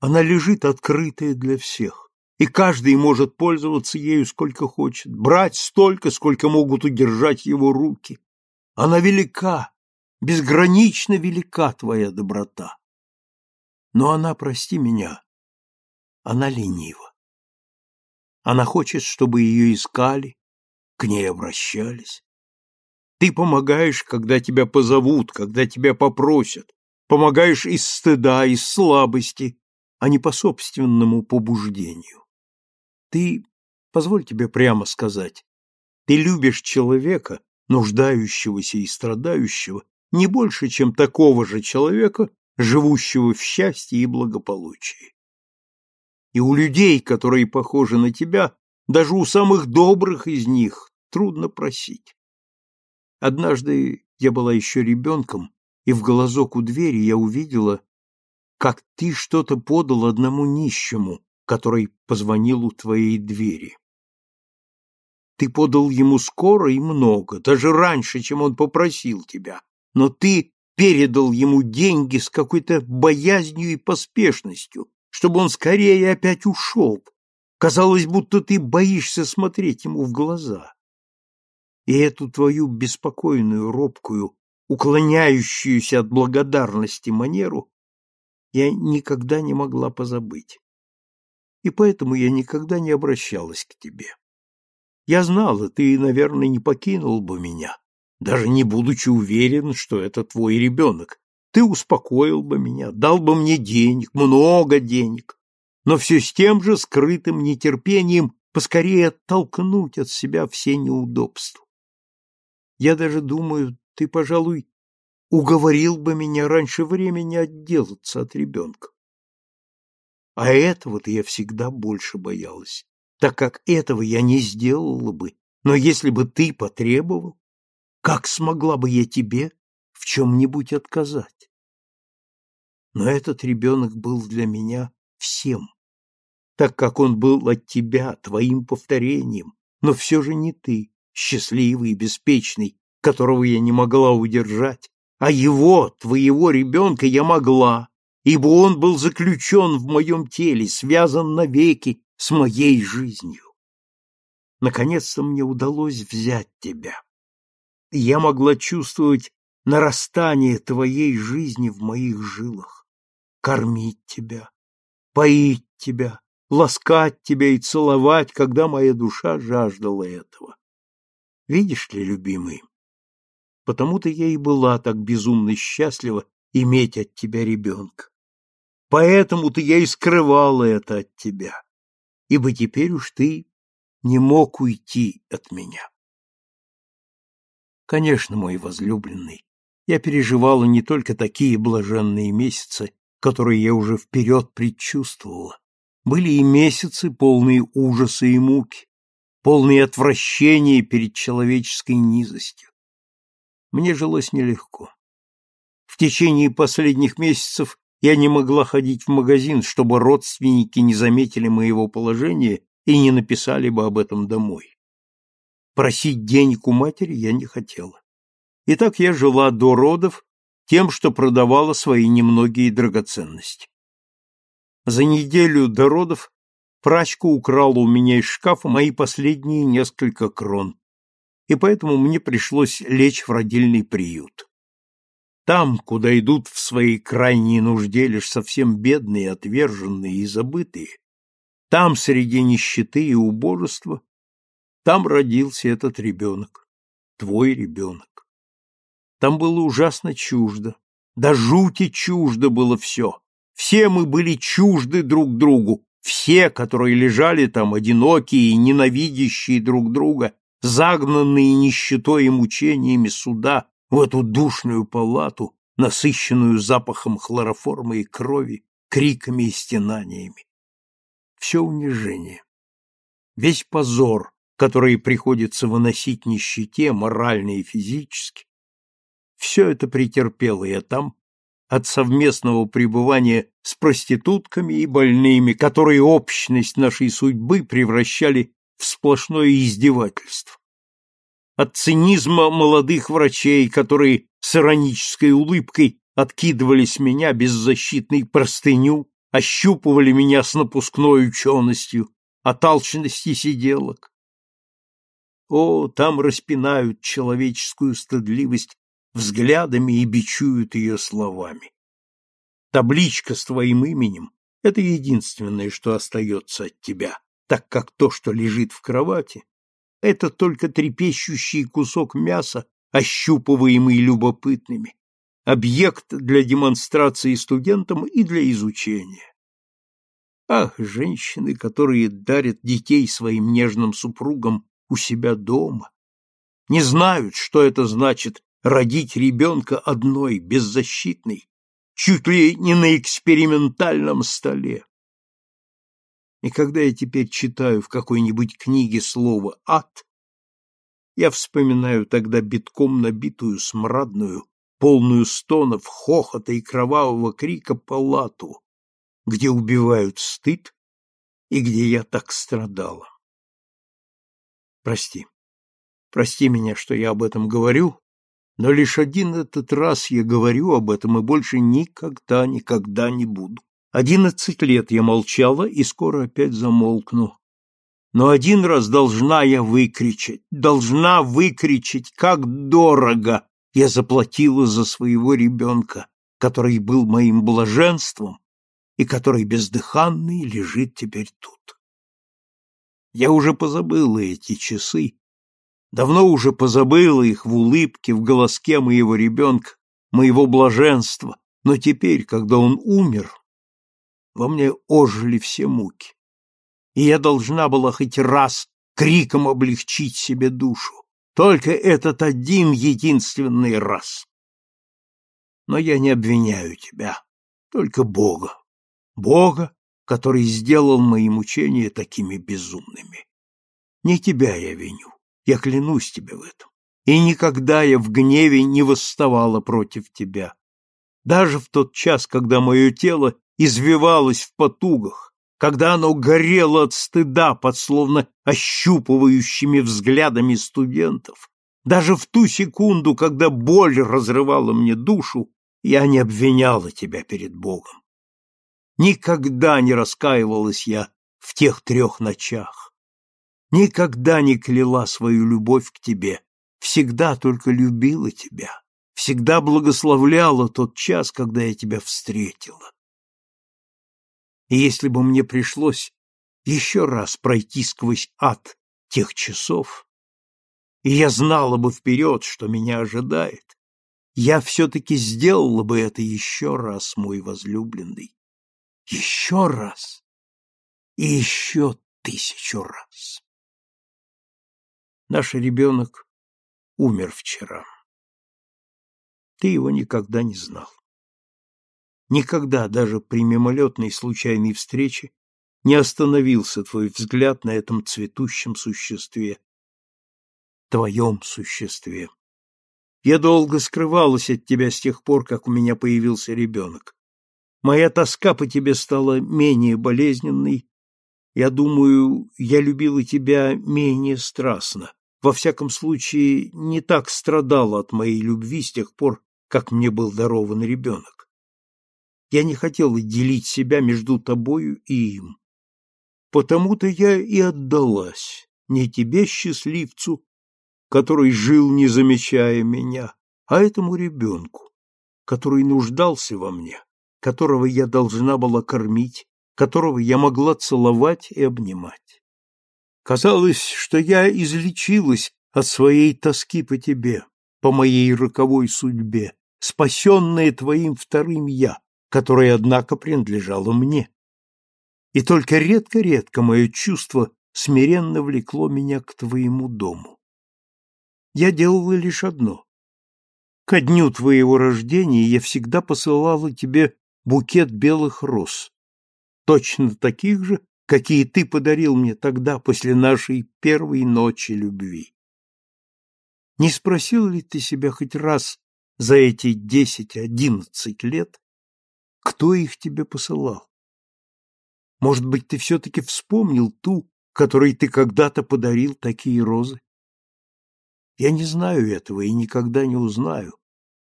Она лежит открытая для всех, и каждый может пользоваться ею сколько хочет, брать столько, сколько могут удержать его руки. Она велика, безгранично велика твоя доброта. Но она, прости меня, она ленива. Она хочет, чтобы ее искали, к ней обращались. Ты помогаешь, когда тебя позовут, когда тебя попросят. Помогаешь из стыда, из слабости, а не по собственному побуждению. Ты, позволь тебе прямо сказать, ты любишь человека, нуждающегося и страдающего, не больше, чем такого же человека, живущего в счастье и благополучии. И у людей, которые похожи на тебя, даже у самых добрых из них, трудно просить. Однажды я была еще ребенком, и в глазок у двери я увидела, как ты что-то подал одному нищему, который позвонил у твоей двери. Ты подал ему скоро и много, даже раньше, чем он попросил тебя, но ты передал ему деньги с какой-то боязнью и поспешностью, чтобы он скорее опять ушел. Казалось, будто ты боишься смотреть ему в глаза. И эту твою беспокойную, робкую, уклоняющуюся от благодарности манеру я никогда не могла позабыть. И поэтому я никогда не обращалась к тебе. Я знала, ты, наверное, не покинул бы меня, даже не будучи уверен, что это твой ребенок, ты успокоил бы меня, дал бы мне денег, много денег, но все с тем же скрытым нетерпением поскорее оттолкнуть от себя все неудобства. Я даже думаю, ты, пожалуй, уговорил бы меня раньше времени отделаться от ребенка. А этого-то я всегда больше боялась, так как этого я не сделала бы, но если бы ты потребовал, как смогла бы я тебе в чем-нибудь отказать? Но этот ребенок был для меня всем, так как он был от тебя, твоим повторением, но все же не ты, счастливый и беспечный, которого я не могла удержать, а его, твоего ребенка, я могла, ибо он был заключен в моем теле, связан навеки с моей жизнью. Наконец-то мне удалось взять тебя я могла чувствовать нарастание твоей жизни в моих жилах, кормить тебя, поить тебя, ласкать тебя и целовать, когда моя душа жаждала этого. Видишь ли, любимый, потому-то я и была так безумно счастлива иметь от тебя ребенка. Поэтому-то я и скрывала это от тебя, ибо теперь уж ты не мог уйти от меня. Конечно, мой возлюбленный, я переживала не только такие блаженные месяцы, которые я уже вперед предчувствовала. Были и месяцы, полные ужаса и муки, полные отвращения перед человеческой низостью. Мне жилось нелегко. В течение последних месяцев я не могла ходить в магазин, чтобы родственники не заметили моего положения и не написали бы об этом домой. Просить денег у матери я не хотела. И так я жила до родов тем, что продавала свои немногие драгоценности. За неделю до родов прачка украла у меня из шкафа мои последние несколько крон, и поэтому мне пришлось лечь в родильный приют. Там, куда идут в своей крайней нужде лишь совсем бедные, отверженные и забытые, там, среди нищеты и убожества, там родился этот ребенок, твой ребенок. Там было ужасно чуждо, до жути чуждо было все. Все мы были чужды друг другу, все, которые лежали там, одинокие ненавидящие друг друга, загнанные нищетой и мучениями суда в эту душную палату, насыщенную запахом хлороформа и крови, криками и стенаниями. Все унижение, весь позор, который приходится выносить нищете морально и физически, все это претерпела я там, от совместного пребывания с проститутками и больными, которые общность нашей судьбы превращали в сплошное издевательство. От цинизма молодых врачей, которые с иронической улыбкой откидывали с меня беззащитной простыню, ощупывали меня с напускной ученостью, от алчности сиделок. О, там распинают человеческую стыдливость взглядами и бичуют ее словами. Табличка с твоим именем — это единственное, что остается от тебя, так как то, что лежит в кровати, это только трепещущий кусок мяса, ощупываемый любопытными, объект для демонстрации студентам и для изучения. Ах, женщины, которые дарят детей своим нежным супругам у себя дома, не знают, что это значит родить ребенка одной, беззащитной, чуть ли не на экспериментальном столе. И когда я теперь читаю в какой-нибудь книге слово «ад», я вспоминаю тогда битком набитую смрадную, полную стонов, хохота и кровавого крика палату, где убивают стыд и где я так страдала. Прости. Прости меня, что я об этом говорю, но лишь один этот раз я говорю об этом и больше никогда, никогда не буду. Одиннадцать лет я молчала и скоро опять замолкну. Но один раз должна я выкричать, должна выкричать, как дорого я заплатила за своего ребенка, который был моим блаженством и который бездыханный лежит теперь тут. Я уже позабыла эти часы, Давно уже позабыла их в улыбке, в голоске моего ребенка, моего блаженства, но теперь, когда он умер, во мне ожили все муки. И я должна была хоть раз криком облегчить себе душу, только этот один единственный раз. Но я не обвиняю тебя, только Бога, Бога, который сделал мои мучения такими безумными. Не тебя я виню. Я клянусь тебе в этом. И никогда я в гневе не восставала против тебя. Даже в тот час, когда мое тело извивалось в потугах, когда оно горело от стыда под словно ощупывающими взглядами студентов, даже в ту секунду, когда боль разрывала мне душу, я не обвиняла тебя перед Богом. Никогда не раскаивалась я в тех трех ночах никогда не кляла свою любовь к тебе, всегда только любила тебя, всегда благословляла тот час, когда я тебя встретила. И если бы мне пришлось еще раз пройти сквозь ад тех часов, и я знала бы вперед, что меня ожидает, я все-таки сделала бы это еще раз, мой возлюбленный. Еще раз. И еще тысячу раз. Наш ребенок умер вчера. Ты его никогда не знал. Никогда, даже при мимолетной случайной встрече, не остановился твой взгляд на этом цветущем существе, твоем существе. Я долго скрывалась от тебя с тех пор, как у меня появился ребенок. Моя тоска по тебе стала менее болезненной. Я думаю, я любила тебя менее страстно. Во всяком случае, не так страдала от моей любви с тех пор, как мне был дарован ребенок. Я не хотела делить себя между тобою и им. Потому-то я и отдалась не тебе, счастливцу, который жил, не замечая меня, а этому ребенку, который нуждался во мне, которого я должна была кормить, которого я могла целовать и обнимать. Казалось, что я излечилась от своей тоски по тебе, по моей роковой судьбе, спасенная твоим вторым «я», которое, однако, принадлежало мне и только редко-редко мое чувство смиренно влекло меня к твоему дому. Я делала лишь одно. Ко дню твоего рождения я всегда посылала тебе букет белых роз, точно таких же, какие ты подарил мне тогда, после нашей первой ночи любви. Не спросил ли ты себя хоть раз за эти десять-одиннадцать лет, кто их тебе посылал? Может быть, ты все-таки вспомнил ту, которой ты когда-то подарил такие розы? Я не знаю этого и никогда не узнаю,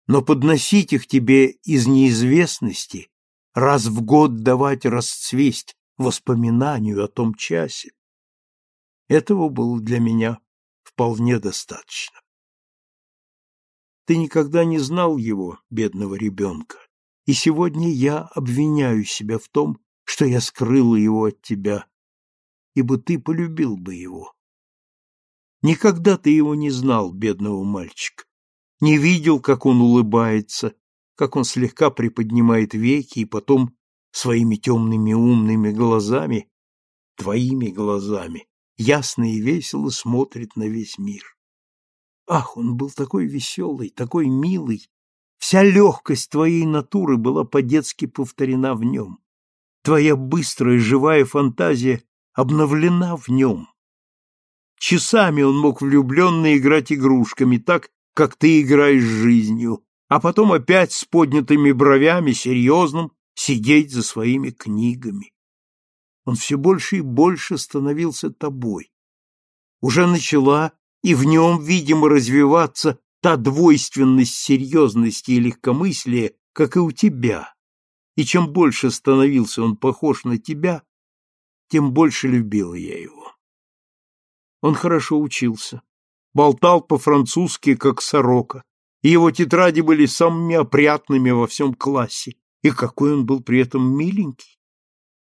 но подносить их тебе из неизвестности, раз в год давать расцвесть воспоминанию о том часе, этого было для меня вполне достаточно. Ты никогда не знал его, бедного ребенка, и сегодня я обвиняю себя в том, что я скрыла его от тебя, ибо ты полюбил бы его. Никогда ты его не знал, бедного мальчика, не видел, как он улыбается, как он слегка приподнимает веки и потом своими темными умными глазами, твоими глазами, ясно и весело смотрит на весь мир. Ах, он был такой веселый, такой милый, вся легкость твоей натуры была по-детски повторена в нем. Твоя быстрая, живая фантазия обновлена в нем. Часами он мог влюбленно играть игрушками, так, как ты играешь жизнью, а потом опять с поднятыми бровями, серьезным, сидеть за своими книгами. Он все больше и больше становился тобой. Уже начала и в нем, видимо, развиваться та двойственность серьезности и легкомыслия, как и у тебя, и чем больше становился он похож на тебя, тем больше любила я его. Он хорошо учился, болтал по-французски, как сорока, и его тетради были самыми опрятными во всем классе, и какой он был при этом миленький,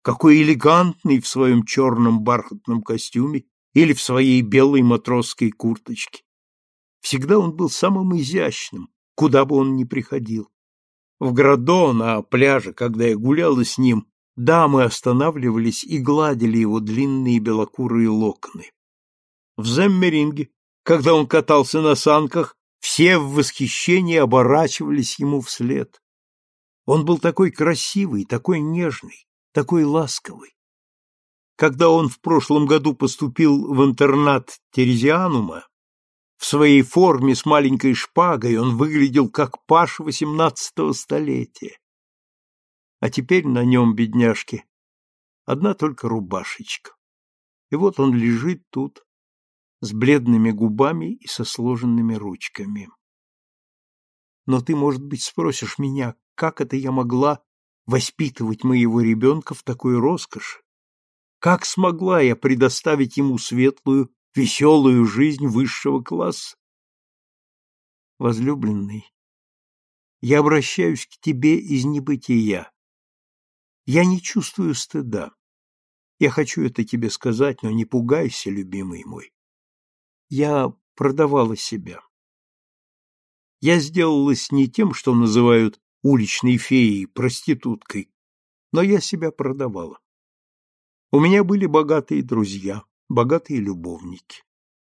какой элегантный в своем черном бархатном костюме или в своей белой матросской курточке. Всегда он был самым изящным, куда бы он ни приходил. В Градо, на пляже, когда я гуляла с ним, дамы останавливались и гладили его длинные белокурые локоны. В Земмеринге, когда он катался на санках, все в восхищении оборачивались ему вслед. Он был такой красивый, такой нежный, такой ласковый. Когда он в прошлом году поступил в интернат Терезианума, в своей форме с маленькой шпагой он выглядел как паш восемнадцатого столетия. А теперь на нем, бедняжки, одна только рубашечка. И вот он лежит тут, с бледными губами и со сложенными ручками. Но ты, может быть, спросишь меня, как это я могла воспитывать моего ребенка в такой роскоши? Как смогла я предоставить ему светлую веселую жизнь высшего класса. Возлюбленный, я обращаюсь к тебе из небытия. Я не чувствую стыда. Я хочу это тебе сказать, но не пугайся, любимый мой. Я продавала себя. Я сделалась не тем, что называют уличной феей, проституткой, но я себя продавала. У меня были богатые друзья, богатые любовники.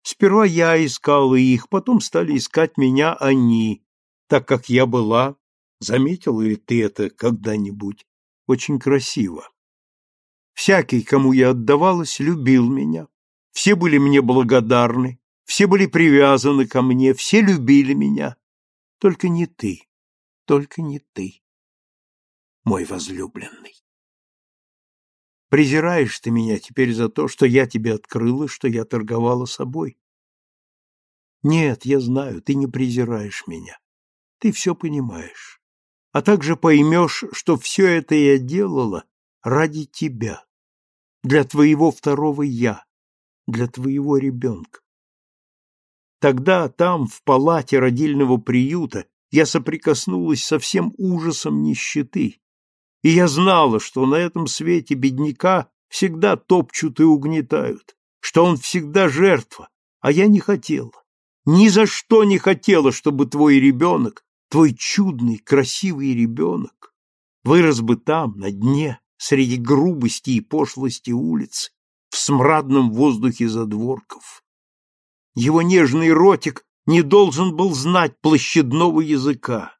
Сперва я искала их, потом стали искать меня они, так как я была Заметил ли ты это когда-нибудь? Очень красиво. Всякий, кому я отдавалась, любил меня. Все были мне благодарны, все были привязаны ко мне, все любили меня. Только не ты, только не ты, мой возлюбленный. Презираешь ты меня теперь за то, что я тебе открыла, что я торговала собой? Нет, я знаю, ты не презираешь меня. Ты все понимаешь. А также поймешь, что все это я делала ради тебя, для твоего второго «я», для твоего ребенка. Тогда там, в палате родильного приюта, я соприкоснулась со всем ужасом нищеты, и я знала, что на этом свете бедняка всегда топчут и угнетают, что он всегда жертва, а я не хотела, ни за что не хотела, чтобы твой ребенок, твой чудный, красивый ребенок, вырос бы там, на дне, среди грубости и пошлости улиц, в смрадном воздухе задворков. Его нежный ротик не должен был знать площадного языка.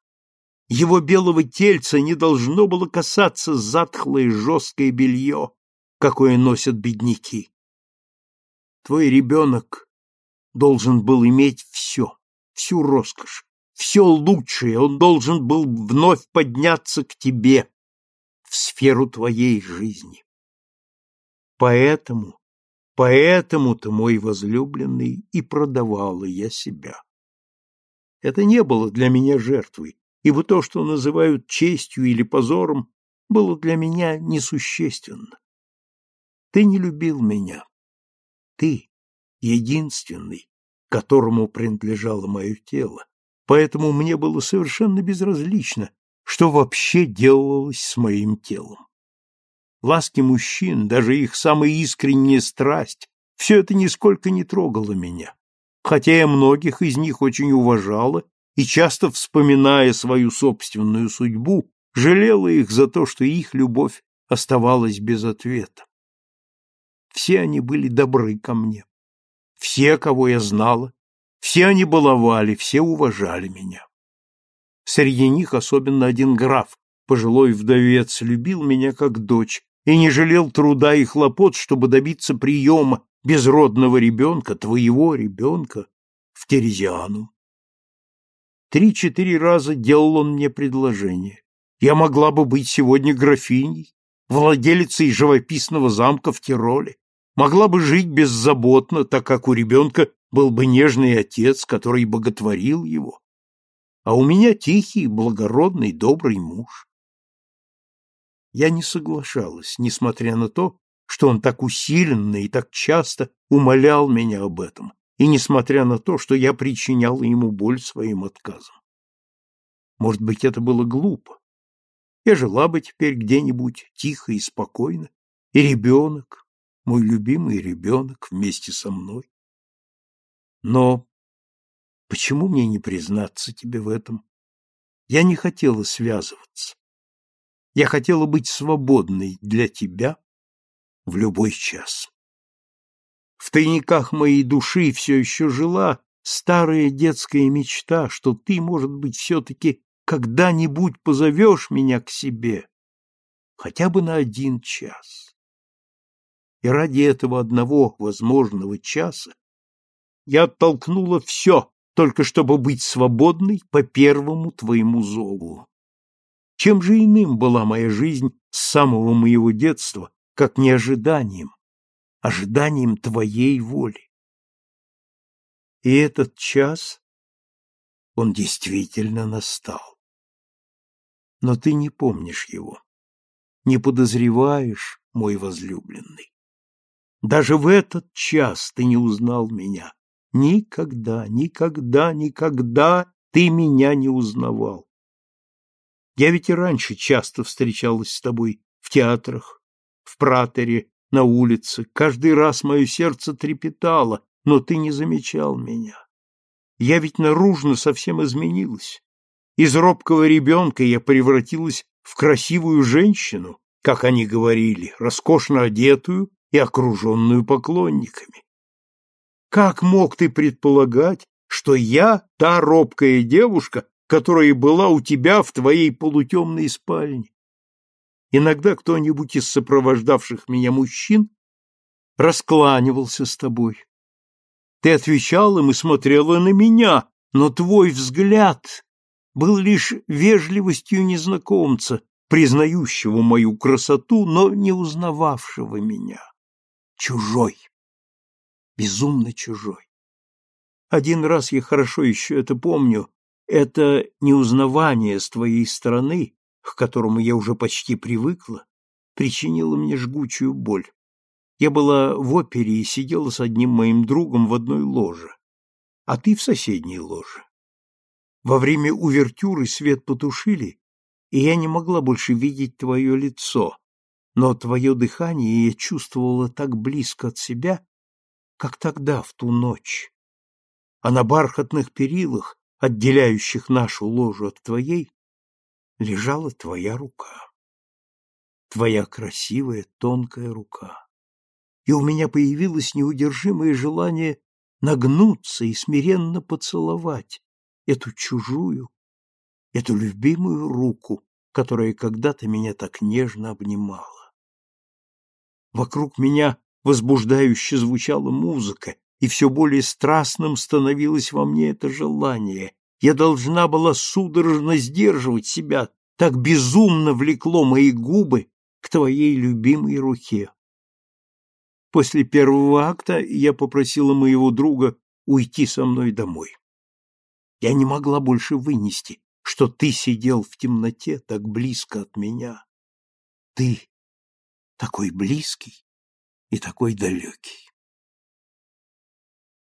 Его белого тельца не должно было касаться затхлое жесткое белье, какое носят бедняки. Твой ребенок должен был иметь все, всю роскошь, все лучшее, он должен был вновь подняться к тебе, в сферу твоей жизни. Поэтому, поэтому-то, мой возлюбленный, и продавала я себя. Это не было для меня жертвой, ибо то, что называют честью или позором, было для меня несущественно. Ты не любил меня. Ты — единственный, которому принадлежало мое тело, поэтому мне было совершенно безразлично, что вообще делалось с моим телом. Ласки мужчин, даже их самая искренняя страсть, все это нисколько не трогало меня, хотя я многих из них очень уважала и часто, вспоминая свою собственную судьбу, жалела их за то, что их любовь оставалась без ответа. Все они были добры ко мне. Все, кого я знала, все они баловали, все уважали меня. Среди них особенно один граф, пожилой вдовец, любил меня как дочь и не жалел труда и хлопот, чтобы добиться приема безродного ребенка, твоего ребенка, в Терезиану. Три-четыре раза делал он мне предложение. Я могла бы быть сегодня графиней, владелицей живописного замка в Тироле, могла бы жить беззаботно, так как у ребенка был бы нежный отец, который боготворил его, а у меня тихий, благородный, добрый муж. Я не соглашалась, несмотря на то, что он так усиленно и так часто умолял меня об этом, и несмотря на то, что я причиняла ему боль своим отказом. Может быть, это было глупо. Я жила бы теперь где-нибудь тихо и спокойно, и ребенок, мой любимый ребенок, вместе со мной. Но почему мне не признаться тебе в этом? Я не хотела связываться. Я хотела быть свободной для тебя в любой час. В тайниках моей души все еще жила старая детская мечта, что ты, может быть, все-таки когда-нибудь позовешь меня к себе, хотя бы на один час. И ради этого одного возможного часа я оттолкнула все, только чтобы быть свободной по первому твоему зову. Чем же иным была моя жизнь с самого моего детства, как не ожиданием, ожиданием твоей воли? И этот час, он действительно настал. Но ты не помнишь его, не подозреваешь, мой возлюбленный. Даже в этот час ты не узнал меня, Никогда, никогда, никогда ты меня не узнавал. Я ведь и раньше часто встречалась с тобой в театрах, в пратере, на улице. Каждый раз мое сердце трепетало, но ты не замечал меня. Я ведь наружно совсем изменилась. Из робкого ребенка я превратилась в красивую женщину, как они говорили, роскошно одетую и окруженную поклонниками. Как мог ты предполагать, что я та робкая девушка, которая была у тебя в твоей полутемной спальне. Иногда кто-нибудь из сопровождавших меня мужчин раскланивался с тобой. Ты отвечал им и смотрела на меня, но твой взгляд был лишь вежливостью незнакомца, признающего мою красоту, но не узнававшего меня. Чужой. Безумно чужой. Один раз я хорошо еще это помню. Это неузнавание с твоей стороны, к которому я уже почти привыкла, причинило мне жгучую боль. Я была в опере и сидела с одним моим другом в одной ложе, а ты в соседней ложе. Во время увертюры свет потушили, и я не могла больше видеть твое лицо, но твое дыхание я чувствовала так близко от себя, как тогда, в ту ночь. А на бархатных перилах, отделяющих нашу ложу от твоей, лежала твоя рука. Твоя красивая, тонкая рука и у меня появилось неудержимое желание нагнуться и смиренно поцеловать эту чужую, эту любимую руку, которая когда-то меня так нежно обнимала. Вокруг меня возбуждающе звучала музыка, и все более страстным становилось во мне это желание. Я должна была судорожно сдерживать себя, так безумно влекло мои губы к твоей любимой руке. После первого акта я попросила моего друга уйти со мной домой. Я не могла больше вынести, что ты сидел в темноте так близко от меня. Ты такой близкий и такой далекий.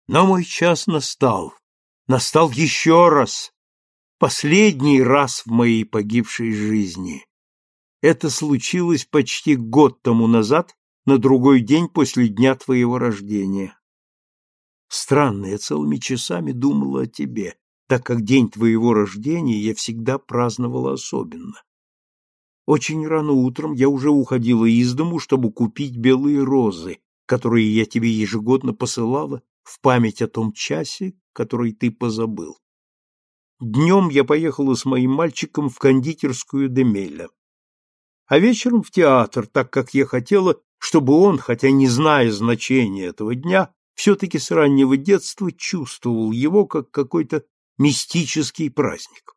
Но мой час настал, настал еще раз, последний раз в моей погибшей жизни. Это случилось почти год тому назад, на другой день после дня твоего рождения. Странно, я целыми часами думала о тебе, так как день твоего рождения я всегда праздновала особенно. Очень рано утром я уже уходила из дому, чтобы купить белые розы, которые я тебе ежегодно посылала в память о том часе, который ты позабыл. Днем я поехала с моим мальчиком в кондитерскую Демеля, а вечером в театр, так как я хотела, чтобы он, хотя не зная значения этого дня, все-таки с раннего детства чувствовал его как какой-то мистический праздник.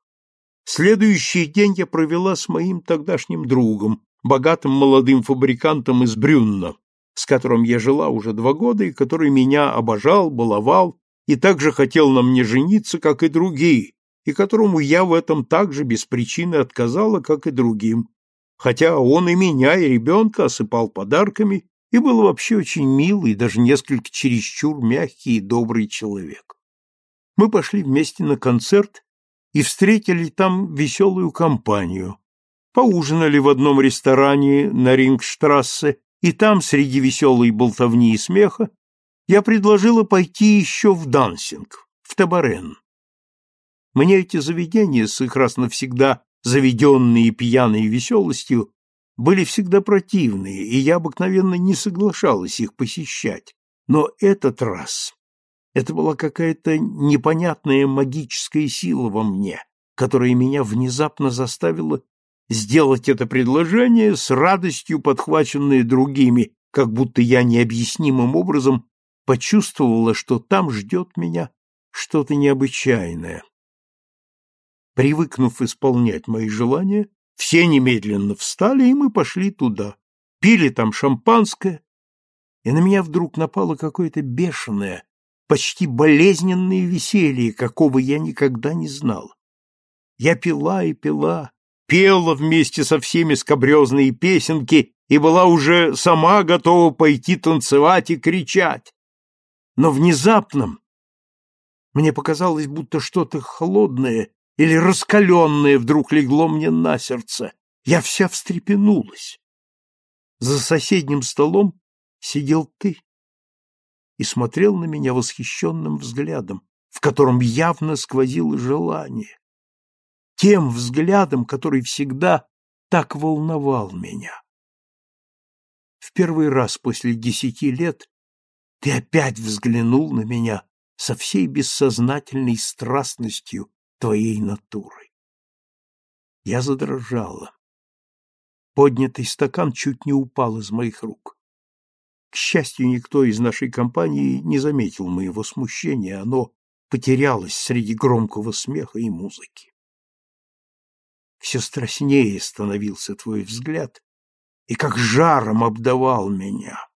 Следующий день я провела с моим тогдашним другом, богатым молодым фабрикантом из Брюнна, с которым я жила уже два года и который меня обожал, баловал и также хотел на мне жениться, как и другие, и которому я в этом также без причины отказала, как и другим, хотя он и меня, и ребенка осыпал подарками и был вообще очень милый, даже несколько чересчур мягкий и добрый человек. Мы пошли вместе на концерт и встретили там веселую компанию. Поужинали в одном ресторане на Рингштрассе, и там, среди веселой болтовни и смеха, я предложила пойти еще в дансинг, в Табарен. Мне эти заведения с их раз навсегда заведенные пьяной веселостью, были всегда противные, и я обыкновенно не соглашалась их посещать. Но этот раз это была какая-то непонятная магическая сила во мне, которая меня внезапно заставила сделать это предложение с радостью, подхваченное другими, как будто я необъяснимым образом почувствовала, что там ждет меня что-то необычайное. Привыкнув исполнять мои желания, все немедленно встали, и мы пошли туда. Пили там шампанское, и на меня вдруг напало какое-то бешеное, почти болезненное веселье, какого я никогда не знал. Я пила и пила, пела вместе со всеми скобрезные песенки и была уже сама готова пойти танцевать и кричать. Но внезапно мне показалось, будто что-то холодное или раскаленное вдруг легло мне на сердце. Я вся встрепенулась. За соседним столом сидел ты и смотрел на меня восхищенным взглядом, в котором явно сквозило желание. Тем взглядом, который всегда так волновал меня. В первый раз после десяти лет ты опять взглянул на меня со всей бессознательной страстностью твоей натурой. Я задрожала. Поднятый стакан чуть не упал из моих рук. К счастью, никто из нашей компании не заметил моего смущения, оно потерялось среди громкого смеха и музыки. Все страстнее становился твой взгляд, и как жаром обдавал меня.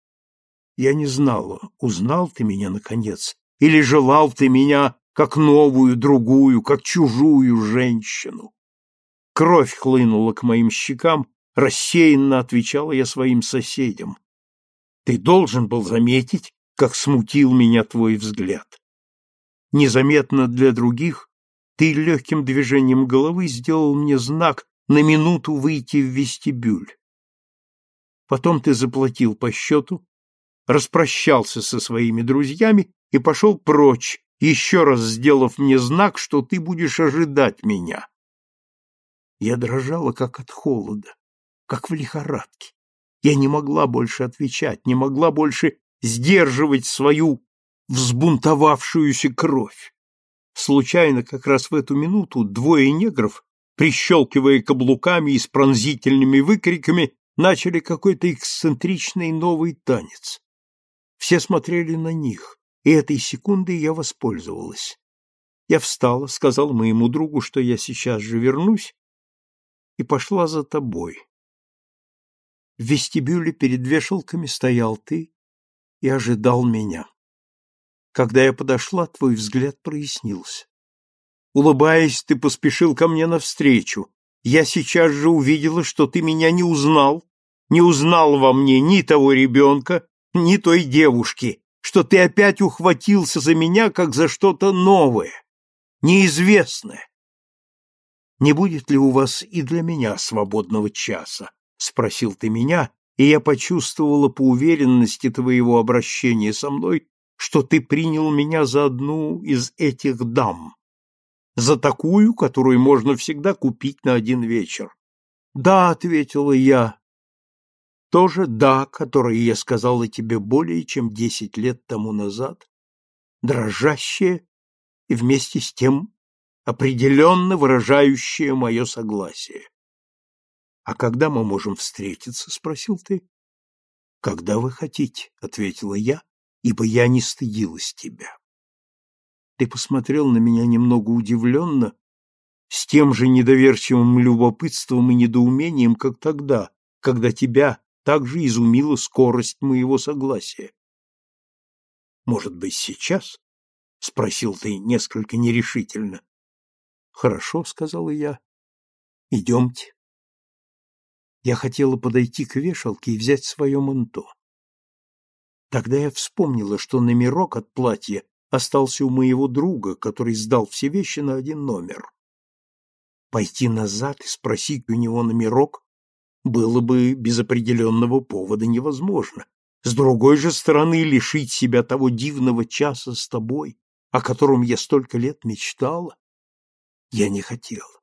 Я не знала, узнал ты меня, наконец, или желал ты меня как новую, другую, как чужую женщину. Кровь хлынула к моим щекам, рассеянно отвечала я своим соседям. Ты должен был заметить, как смутил меня твой взгляд. Незаметно для других ты легким движением головы сделал мне знак на минуту выйти в вестибюль. Потом ты заплатил по счету, распрощался со своими друзьями и пошел прочь, еще раз сделав мне знак, что ты будешь ожидать меня. Я дрожала, как от холода, как в лихорадке. Я не могла больше отвечать, не могла больше сдерживать свою взбунтовавшуюся кровь. Случайно, как раз в эту минуту, двое негров, прищелкивая каблуками и с пронзительными выкриками, начали какой-то эксцентричный новый танец. Все смотрели на них и этой секундой я воспользовалась. Я встала, сказала моему другу, что я сейчас же вернусь, и пошла за тобой. В вестибюле перед вешалками стоял ты и ожидал меня. Когда я подошла, твой взгляд прояснился. Улыбаясь, ты поспешил ко мне навстречу. Я сейчас же увидела, что ты меня не узнал, не узнал во мне ни того ребенка, ни той девушки, что ты опять ухватился за меня, как за что-то новое, неизвестное. Не будет ли у вас и для меня свободного часа? спросил ты меня, и я почувствовала по уверенности твоего обращения со мной, что ты принял меня за одну из этих дам, за такую, которую можно всегда купить на один вечер. Да, ответила я, тоже «да», которое я сказала тебе более чем десять лет тому назад, дрожащее и вместе с тем определенно выражающее мое согласие. «А когда мы можем встретиться?» — спросил ты. «Когда вы хотите», — ответила я, ибо я не стыдилась тебя. Ты посмотрел на меня немного удивленно, с тем же недоверчивым любопытством и недоумением, как тогда, когда тебя, также изумила скорость моего согласия. Может быть, сейчас? спросил ты несколько нерешительно. Хорошо, сказала я. Идемте. Я хотела подойти к вешалке и взять свое манто. Тогда я вспомнила, что номерок от платья остался у моего друга, который сдал все вещи на один номер. Пойти назад и спросить у него номерок было бы без определенного повода невозможно. С другой же стороны, лишить себя того дивного часа с тобой, о котором я столько лет мечтала, я не хотела.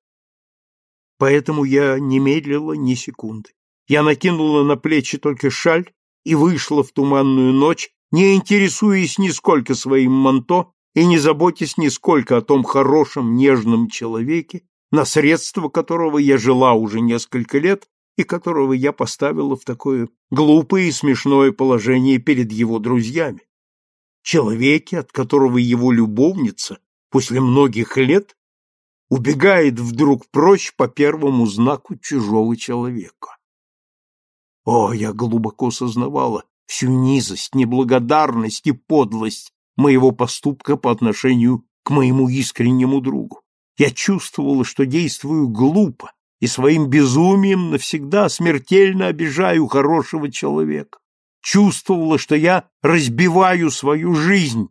Поэтому я не медлила ни секунды. Я накинула на плечи только шаль и вышла в туманную ночь, не интересуясь нисколько своим манто и не заботясь нисколько о том хорошем, нежном человеке, на средства которого я жила уже несколько лет и которого я поставила в такое глупое и смешное положение перед его друзьями. Человеке, от которого его любовница после многих лет убегает вдруг прочь по первому знаку чужого человека. О, я глубоко сознавала всю низость, неблагодарность и подлость моего поступка по отношению к моему искреннему другу. Я чувствовала, что действую глупо, и своим безумием навсегда смертельно обижаю хорошего человека. Чувствовала, что я разбиваю свою жизнь.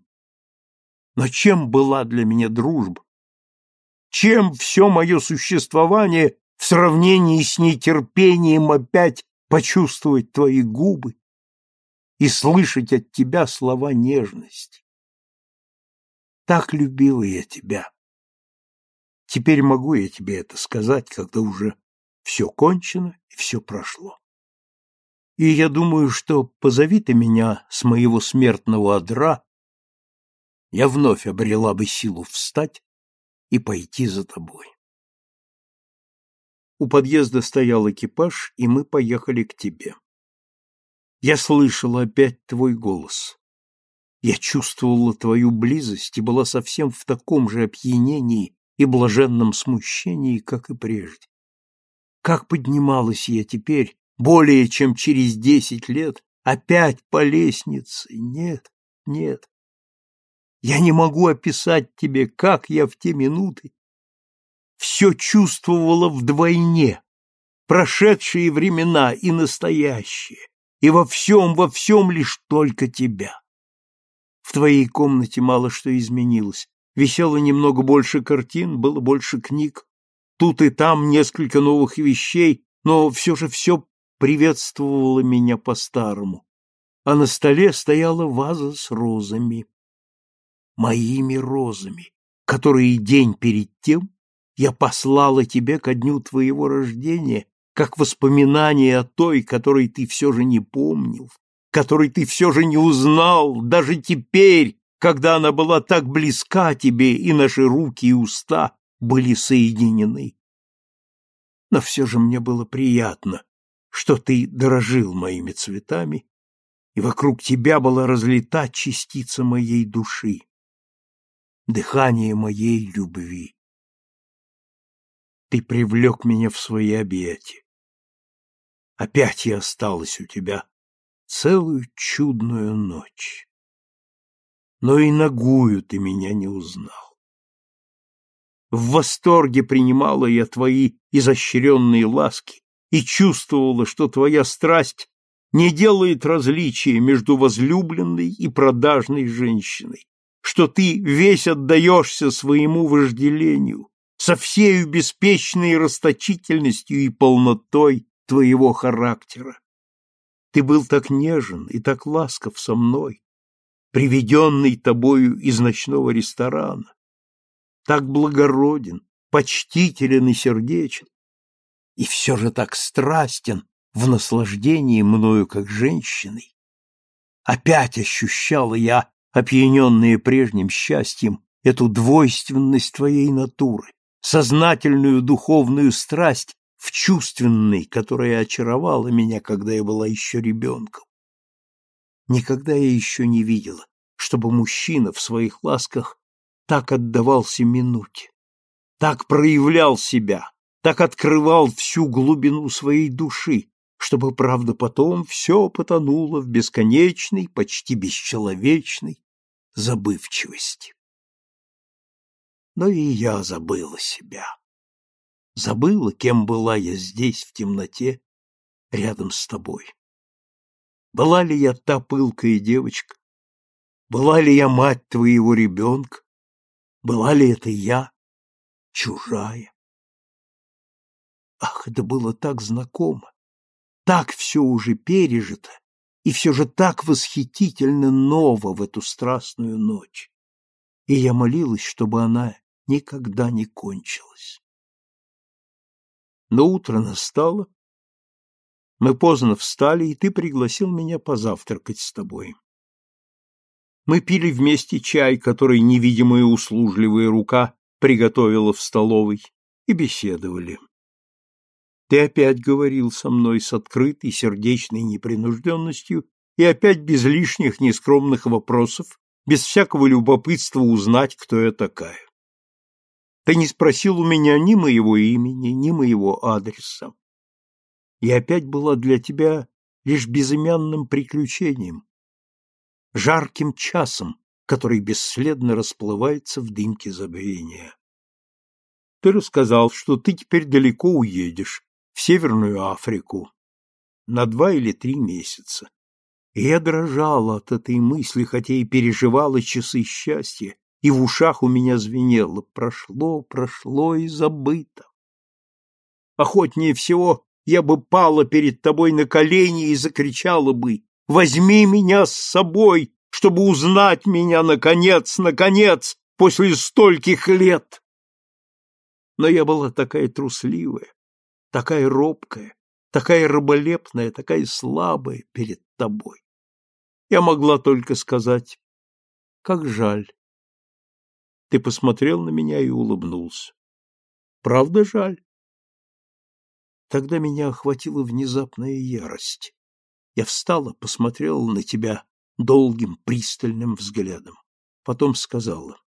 Но чем была для меня дружба? Чем все мое существование в сравнении с нетерпением опять почувствовать твои губы и слышать от тебя слова нежности? Так любила я тебя. Теперь могу я тебе это сказать, когда уже все кончено и все прошло. И я думаю, что позови ты меня с моего смертного одра, я вновь обрела бы силу встать и пойти за тобой. У подъезда стоял экипаж, и мы поехали к тебе. Я слышала опять твой голос. Я чувствовала твою близость и была совсем в таком же опьянении и блаженном смущении, как и прежде. Как поднималась я теперь, более чем через десять лет, опять по лестнице? Нет, нет. Я не могу описать тебе, как я в те минуты все чувствовала вдвойне, прошедшие времена и настоящие, и во всем, во всем лишь только тебя. В твоей комнате мало что изменилось. Висело немного больше картин, было больше книг. Тут и там несколько новых вещей, но все же все приветствовало меня по-старому. А на столе стояла ваза с розами. Моими розами, которые день перед тем я послала тебе ко дню твоего рождения, как воспоминание о той, которой ты все же не помнил, которой ты все же не узнал, даже теперь, когда она была так близка тебе, и наши руки и уста были соединены. Но все же мне было приятно, что ты дорожил моими цветами, и вокруг тебя была разлита частица моей души, дыхание моей любви ты привлек меня в свои объятия. Опять я осталась у тебя целую чудную ночь. Но и ногую ты меня не узнал. В восторге принимала я твои изощренные ласки и чувствовала, что твоя страсть не делает различия между возлюбленной и продажной женщиной, что ты весь отдаешься своему вожделению, со всею беспечной расточительностью и полнотой твоего характера. Ты был так нежен и так ласков со мной, приведенный тобою из ночного ресторана, так благороден, почтителен и сердечен, и все же так страстен в наслаждении мною как женщиной. Опять ощущала я, опьяненная прежним счастьем, эту двойственность твоей натуры, сознательную духовную страсть в чувственной, которая очаровала меня, когда я была еще ребенком. Никогда я еще не видела, чтобы мужчина в своих ласках так отдавался минуте, так проявлял себя, так открывал всю глубину своей души, чтобы, правда, потом все потонуло в бесконечной, почти бесчеловечной забывчивости но и я забыла себя. Забыла, кем была я здесь, в темноте, рядом с тобой. Была ли я та пылкая девочка? Была ли я мать твоего ребенка? Была ли это я, чужая? Ах, это было так знакомо, так все уже пережито, и все же так восхитительно ново в эту страстную ночь. И я молилась, чтобы она никогда не кончилось. Но утро настало, мы поздно встали, и ты пригласил меня позавтракать с тобой. Мы пили вместе чай, который невидимая услужливая рука приготовила в столовой, и беседовали. Ты опять говорил со мной с открытой сердечной непринужденностью и опять без лишних нескромных вопросов, без всякого любопытства узнать, кто я такая. Ты не спросил у меня ни моего имени, ни моего адреса. И опять была для тебя лишь безымянным приключением, жарким часом, который бесследно расплывается в дымке забвения. Ты рассказал, что ты теперь далеко уедешь, в Северную Африку, на два или три месяца. И я дрожала от этой мысли, хотя и переживала часы счастья, и в ушах у меня звенело «прошло, прошло и забыто». Охотнее всего я бы пала перед тобой на колени и закричала бы «Возьми меня с собой, чтобы узнать меня, наконец, наконец, после стольких лет!» Но я была такая трусливая, такая робкая, такая раболепная, такая слабая перед тобой. Я могла только сказать, как жаль, Ты посмотрел на меня и улыбнулся. Правда жаль? Тогда меня охватила внезапная ярость. Я встала, посмотрела на тебя долгим, пристальным взглядом. Потом сказала,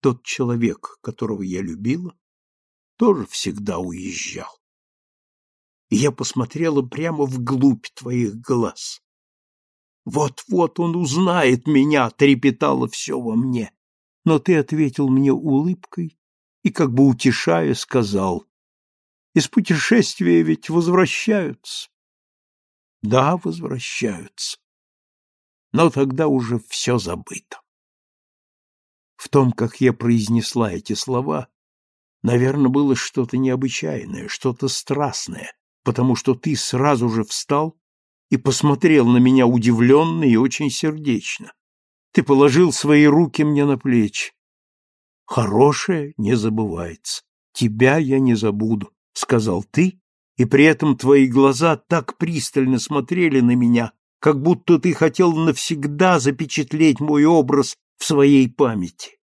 тот человек, которого я любила, тоже всегда уезжал. И я посмотрела прямо вглубь твоих глаз. Вот-вот он узнает меня, трепетало все во мне. Но ты ответил мне улыбкой и, как бы утешая, сказал, из путешествия ведь возвращаются. Да, возвращаются. Но тогда уже все забыто. В том, как я произнесла эти слова, наверное, было что-то необычайное, что-то страстное, потому что ты сразу же встал и посмотрел на меня удивленно и очень сердечно. Ты положил свои руки мне на плечи. Хорошее не забывается. Тебя я не забуду, сказал ты, и при этом твои глаза так пристально смотрели на меня, как будто ты хотел навсегда запечатлеть мой образ в своей памяти.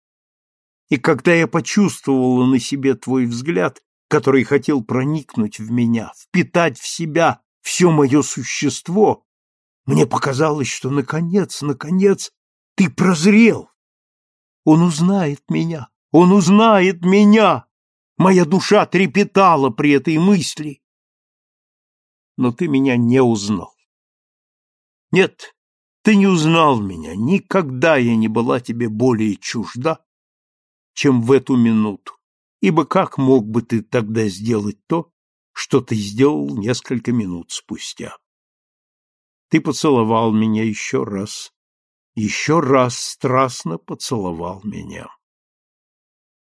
И когда я почувствовала на себе твой взгляд, который хотел проникнуть в меня, впитать в себя все мое существо, мне показалось, что наконец, наконец ты прозрел. Он узнает меня, он узнает меня. Моя душа трепетала при этой мысли. Но ты меня не узнал. Нет, ты не узнал меня. Никогда я не была тебе более чужда, чем в эту минуту. Ибо как мог бы ты тогда сделать то, что ты сделал несколько минут спустя? Ты поцеловал меня еще раз, еще раз страстно поцеловал меня.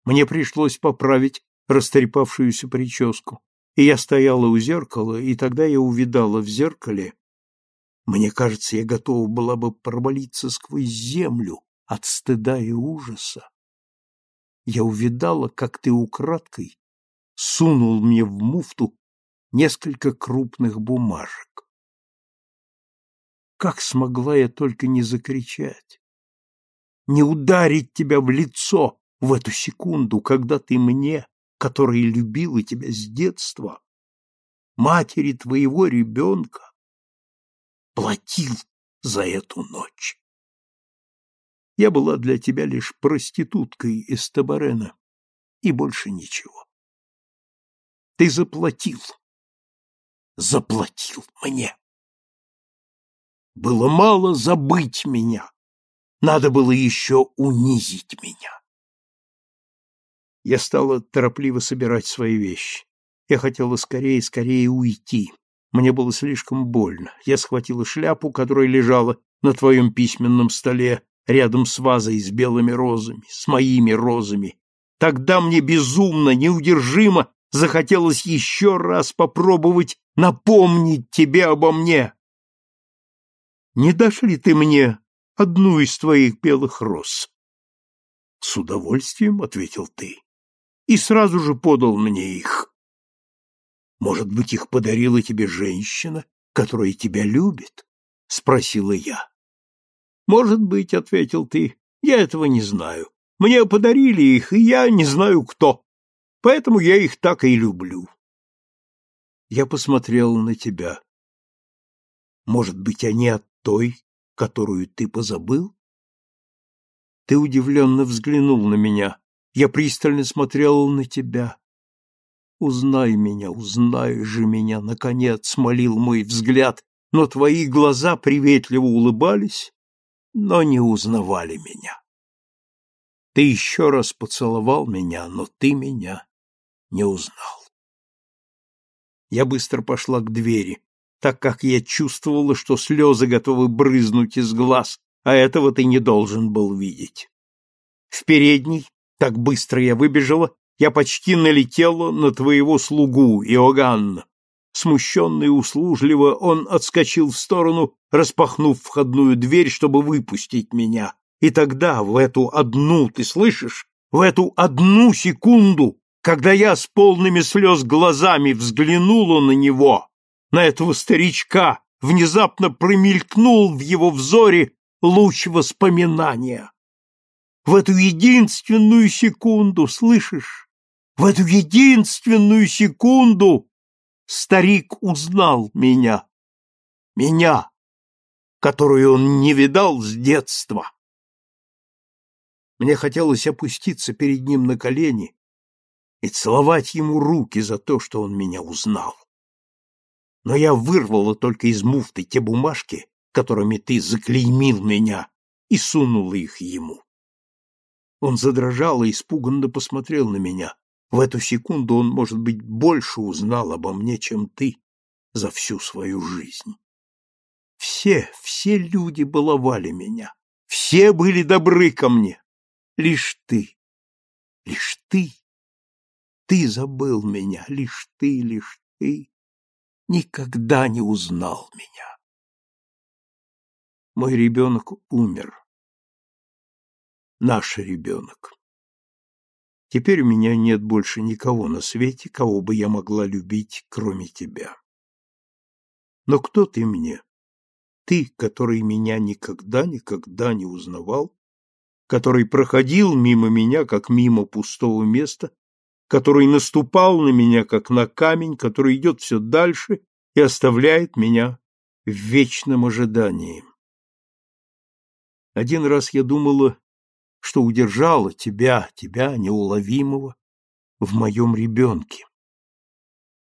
Мне пришлось поправить растрепавшуюся прическу, и я стояла у зеркала, и тогда я увидала в зеркале мне кажется, я готова была бы провалиться сквозь землю от стыда и ужаса. Я увидала, как ты украдкой сунул мне в муфту несколько крупных бумажек. Как смогла я только не закричать, не ударить тебя в лицо в эту секунду, когда ты мне, который любила тебя с детства, матери твоего ребенка, платил за эту ночь. Я была для тебя лишь проституткой из Табарена и больше ничего. Ты заплатил, заплатил мне. Было мало забыть меня, надо было еще унизить меня. Я стала торопливо собирать свои вещи. Я хотела скорее, скорее уйти. Мне было слишком больно. Я схватила шляпу, которая лежала на твоем письменном столе, рядом с вазой с белыми розами, с моими розами. Тогда мне безумно, неудержимо захотелось еще раз попробовать напомнить тебе обо мне. Не дашь ли ты мне одну из твоих белых роз? С удовольствием, — ответил ты, и сразу же подал мне их. Может быть, их подарила тебе женщина, которая тебя любит? спросила я. Может быть, ответил ты. Я этого не знаю. Мне подарили их, и я не знаю кто. Поэтому я их так и люблю. Я посмотрел на тебя. Может быть, они от той, которую ты позабыл? Ты удивленно взглянул на меня. Я пристально смотрел на тебя. Узнай меня, узнай же меня, наконец, молил мой взгляд, но твои глаза приветливо улыбались, но не узнавали меня. Ты еще раз поцеловал меня, но ты меня не узнал. Я быстро пошла к двери, так как я чувствовала, что слезы готовы брызнуть из глаз, а этого ты не должен был видеть. В передней, так быстро я выбежала, я почти налетела на твоего слугу, Иоганна. Смущенно и услужливо он отскочил в сторону, распахнув входную дверь, чтобы выпустить меня. И тогда, в эту одну, ты слышишь, в эту одну секунду, когда я с полными слез глазами взглянула на него, на этого старичка, внезапно промелькнул в его взоре луч воспоминания. в эту единственную секунду, слышишь? В эту единственную секунду старик узнал меня. Меня, которую он не видал с детства. Мне хотелось опуститься перед ним на колени и целовать ему руки за то, что он меня узнал. Но я вырвала только из муфты те бумажки, которыми ты заклеймил меня, и сунула их ему. Он задрожал и испуганно посмотрел на меня. В эту секунду он, может быть, больше узнал обо мне, чем ты за всю свою жизнь. Все, все люди баловали меня, все были добры ко мне. Лишь ты, лишь ты, ты забыл меня, лишь ты, лишь ты никогда не узнал меня. Мой ребенок умер. Наш ребенок. Теперь у меня нет больше никого на свете, кого бы я могла любить, кроме тебя. Но кто ты мне? Ты, который меня никогда-никогда не узнавал, который проходил мимо меня, как мимо пустого места, который наступал на меня, как на камень, который идет все дальше и оставляет меня в вечном ожидании. Один раз я думала, что удержала тебя, тебя, неуловимого, в моем ребенке.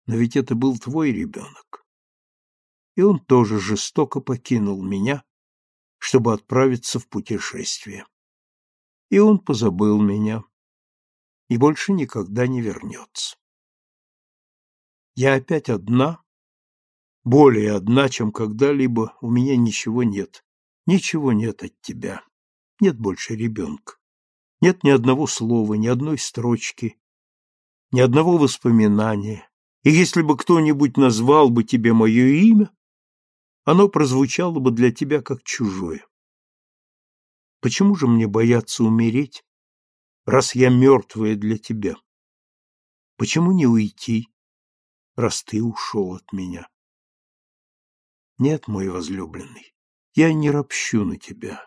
Но ведь это был твой ребенок. И он тоже жестоко покинул меня, чтобы отправиться в путешествие и он позабыл меня и больше никогда не вернется. Я опять одна, более одна, чем когда-либо, у меня ничего нет, ничего нет от тебя, нет больше ребенка, нет ни одного слова, ни одной строчки, ни одного воспоминания, и если бы кто-нибудь назвал бы тебе мое имя, оно прозвучало бы для тебя как чужое. Почему же мне бояться умереть, раз я мертвая для тебя? Почему не уйти, раз ты ушел от меня? Нет, мой возлюбленный, я не ропщу на тебя.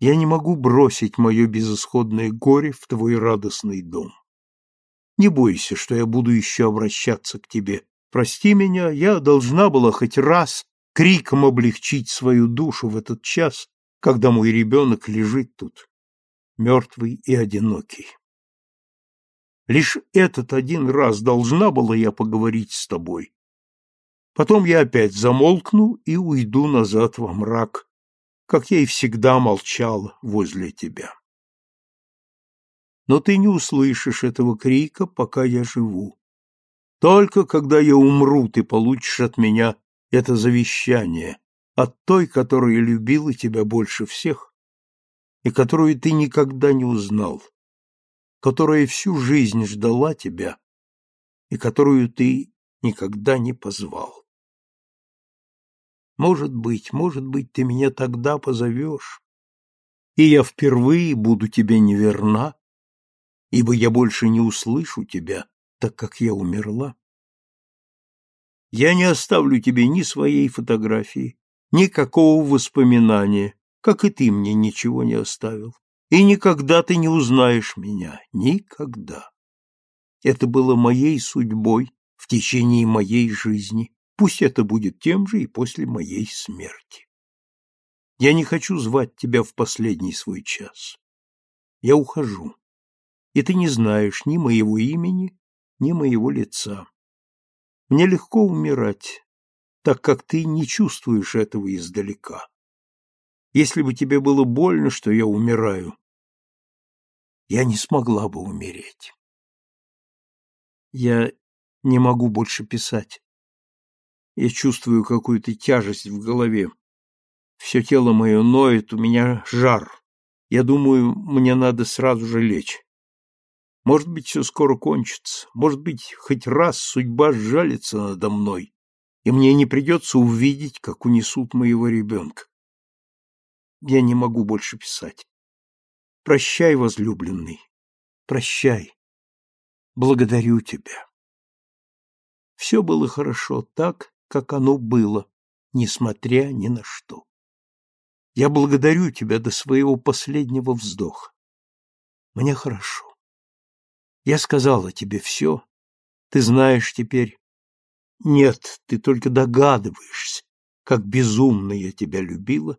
Я не могу бросить мое безысходное горе в твой радостный дом. Не бойся, что я буду еще обращаться к тебе. Прости меня, я должна была хоть раз криком облегчить свою душу в этот час, когда мой ребенок лежит тут, мертвый и одинокий. Лишь этот один раз должна была я поговорить с тобой. Потом я опять замолкну и уйду назад во мрак, как я и всегда молчал возле тебя. Но ты не услышишь этого крика, пока я живу. Только когда я умру, ты получишь от меня это завещание, от той, которая любила тебя больше всех и которую ты никогда не узнал, которая всю жизнь ждала тебя и которую ты никогда не позвал. Может быть, может быть, ты меня тогда позовешь, и я впервые буду тебе неверна, ибо я больше не услышу тебя, так как я умерла. Я не оставлю тебе ни своей фотографии, никакого воспоминания, как и ты мне ничего не оставил. И никогда ты не узнаешь меня, никогда. Это было моей судьбой в течение моей жизни, пусть это будет тем же и после моей смерти. Я не хочу звать тебя в последний свой час. Я ухожу, и ты не знаешь ни моего имени, ни моего лица. Мне легко умирать, так как ты не чувствуешь этого издалека. Если бы тебе было больно, что я умираю, я не смогла бы умереть. Я не могу больше писать. Я чувствую какую-то тяжесть в голове. Все тело мое ноет, у меня жар. Я думаю, мне надо сразу же лечь. Может быть, все скоро кончится. Может быть, хоть раз судьба сжалится надо мной и мне не придется увидеть, как унесут моего ребенка. Я не могу больше писать. Прощай, возлюбленный, прощай. Благодарю тебя. Все было хорошо так, как оно было, несмотря ни на что. Я благодарю тебя до своего последнего вздоха. Мне хорошо. Я сказала тебе все. Ты знаешь теперь. Нет, ты только догадываешься, как безумно я тебя любила,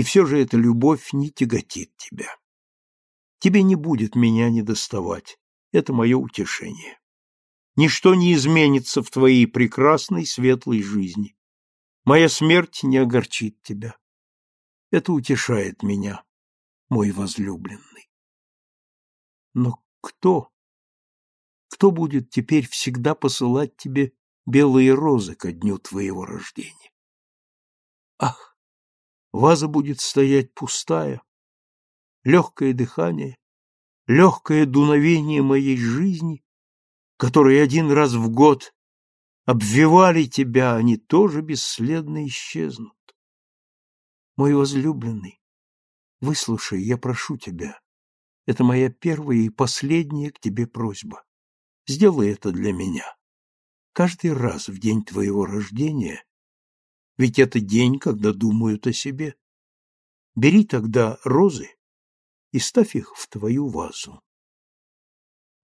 и все же эта любовь не тяготит тебя. Тебе не будет меня недоставать. Это мое утешение. Ничто не изменится в твоей прекрасной светлой жизни. Моя смерть не огорчит тебя. Это утешает меня, мой возлюбленный. Но кто, кто будет теперь всегда посылать тебе белые розы ко дню твоего рождения? Ах, ваза будет стоять пустая, легкое дыхание, легкое дуновение моей жизни, которые один раз в год обвивали тебя, они тоже бесследно исчезнут. Мой возлюбленный, выслушай, я прошу тебя, это моя первая и последняя к тебе просьба. Сделай это для меня. Каждый раз в день твоего рождения, ведь это день, когда думают о себе, бери тогда розы и ставь их в твою вазу.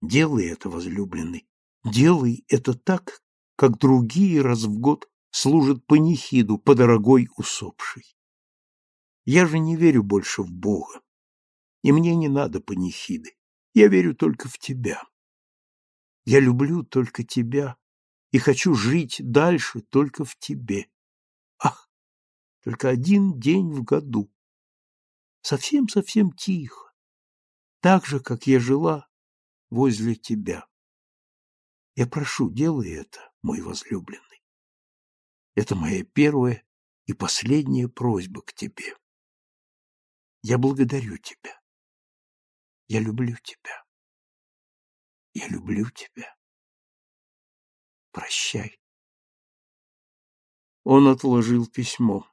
Делай это, возлюбленный, делай это так, как другие раз в год служат панихиду по дорогой усопшей. Я же не верю больше в Бога, и мне не надо панихиды. Я верю только в тебя. Я люблю только тебя и хочу жить дальше только в тебе. Только один день в году совсем-совсем тихо, так же, как я жила возле тебя. Я прошу, делай это, мой возлюбленный. Это моя первая и последняя просьба к тебе. Я благодарю тебя. Я люблю тебя. Я люблю тебя. Прощай. Он отложил письмо.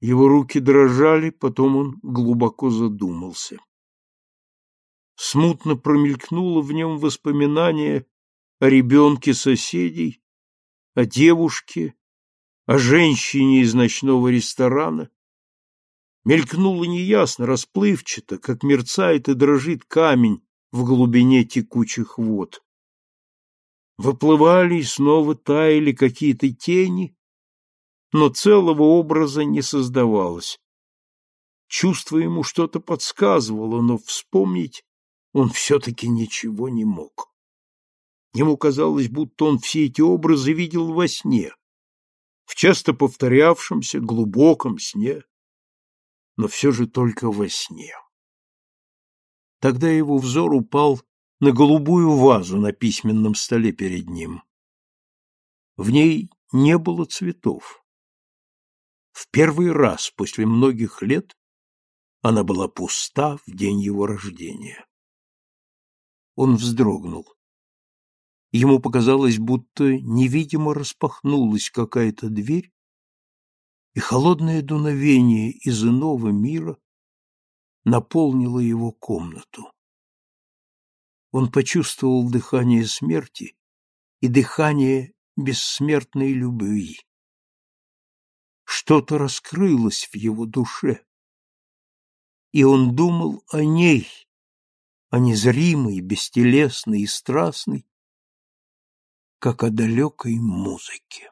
Его руки дрожали, потом он глубоко задумался. Смутно промелькнуло в нем воспоминание о ребенке соседей, о девушке, о женщине из ночного ресторана. Мелькнуло неясно, расплывчато, как мерцает и дрожит камень в глубине текучих вод. Выплывали и снова таяли какие-то тени, но целого образа не создавалось. Чувство ему что-то подсказывало, но вспомнить он все-таки ничего не мог. Ему казалось, будто он все эти образы видел во сне, в часто повторявшемся глубоком сне, но все же только во сне. Тогда его взор упал на голубую вазу на письменном столе перед ним. В ней не было цветов. В первый раз после многих лет она была пуста в день его рождения. Он вздрогнул. Ему показалось, будто невидимо распахнулась какая-то дверь, и холодное дуновение из иного мира наполнило его комнату. Он почувствовал дыхание смерти и дыхание бессмертной любви. Что-то раскрылось в его душе, и он думал о ней, о незримой, бестелесной и страстной, как о далекой музыке.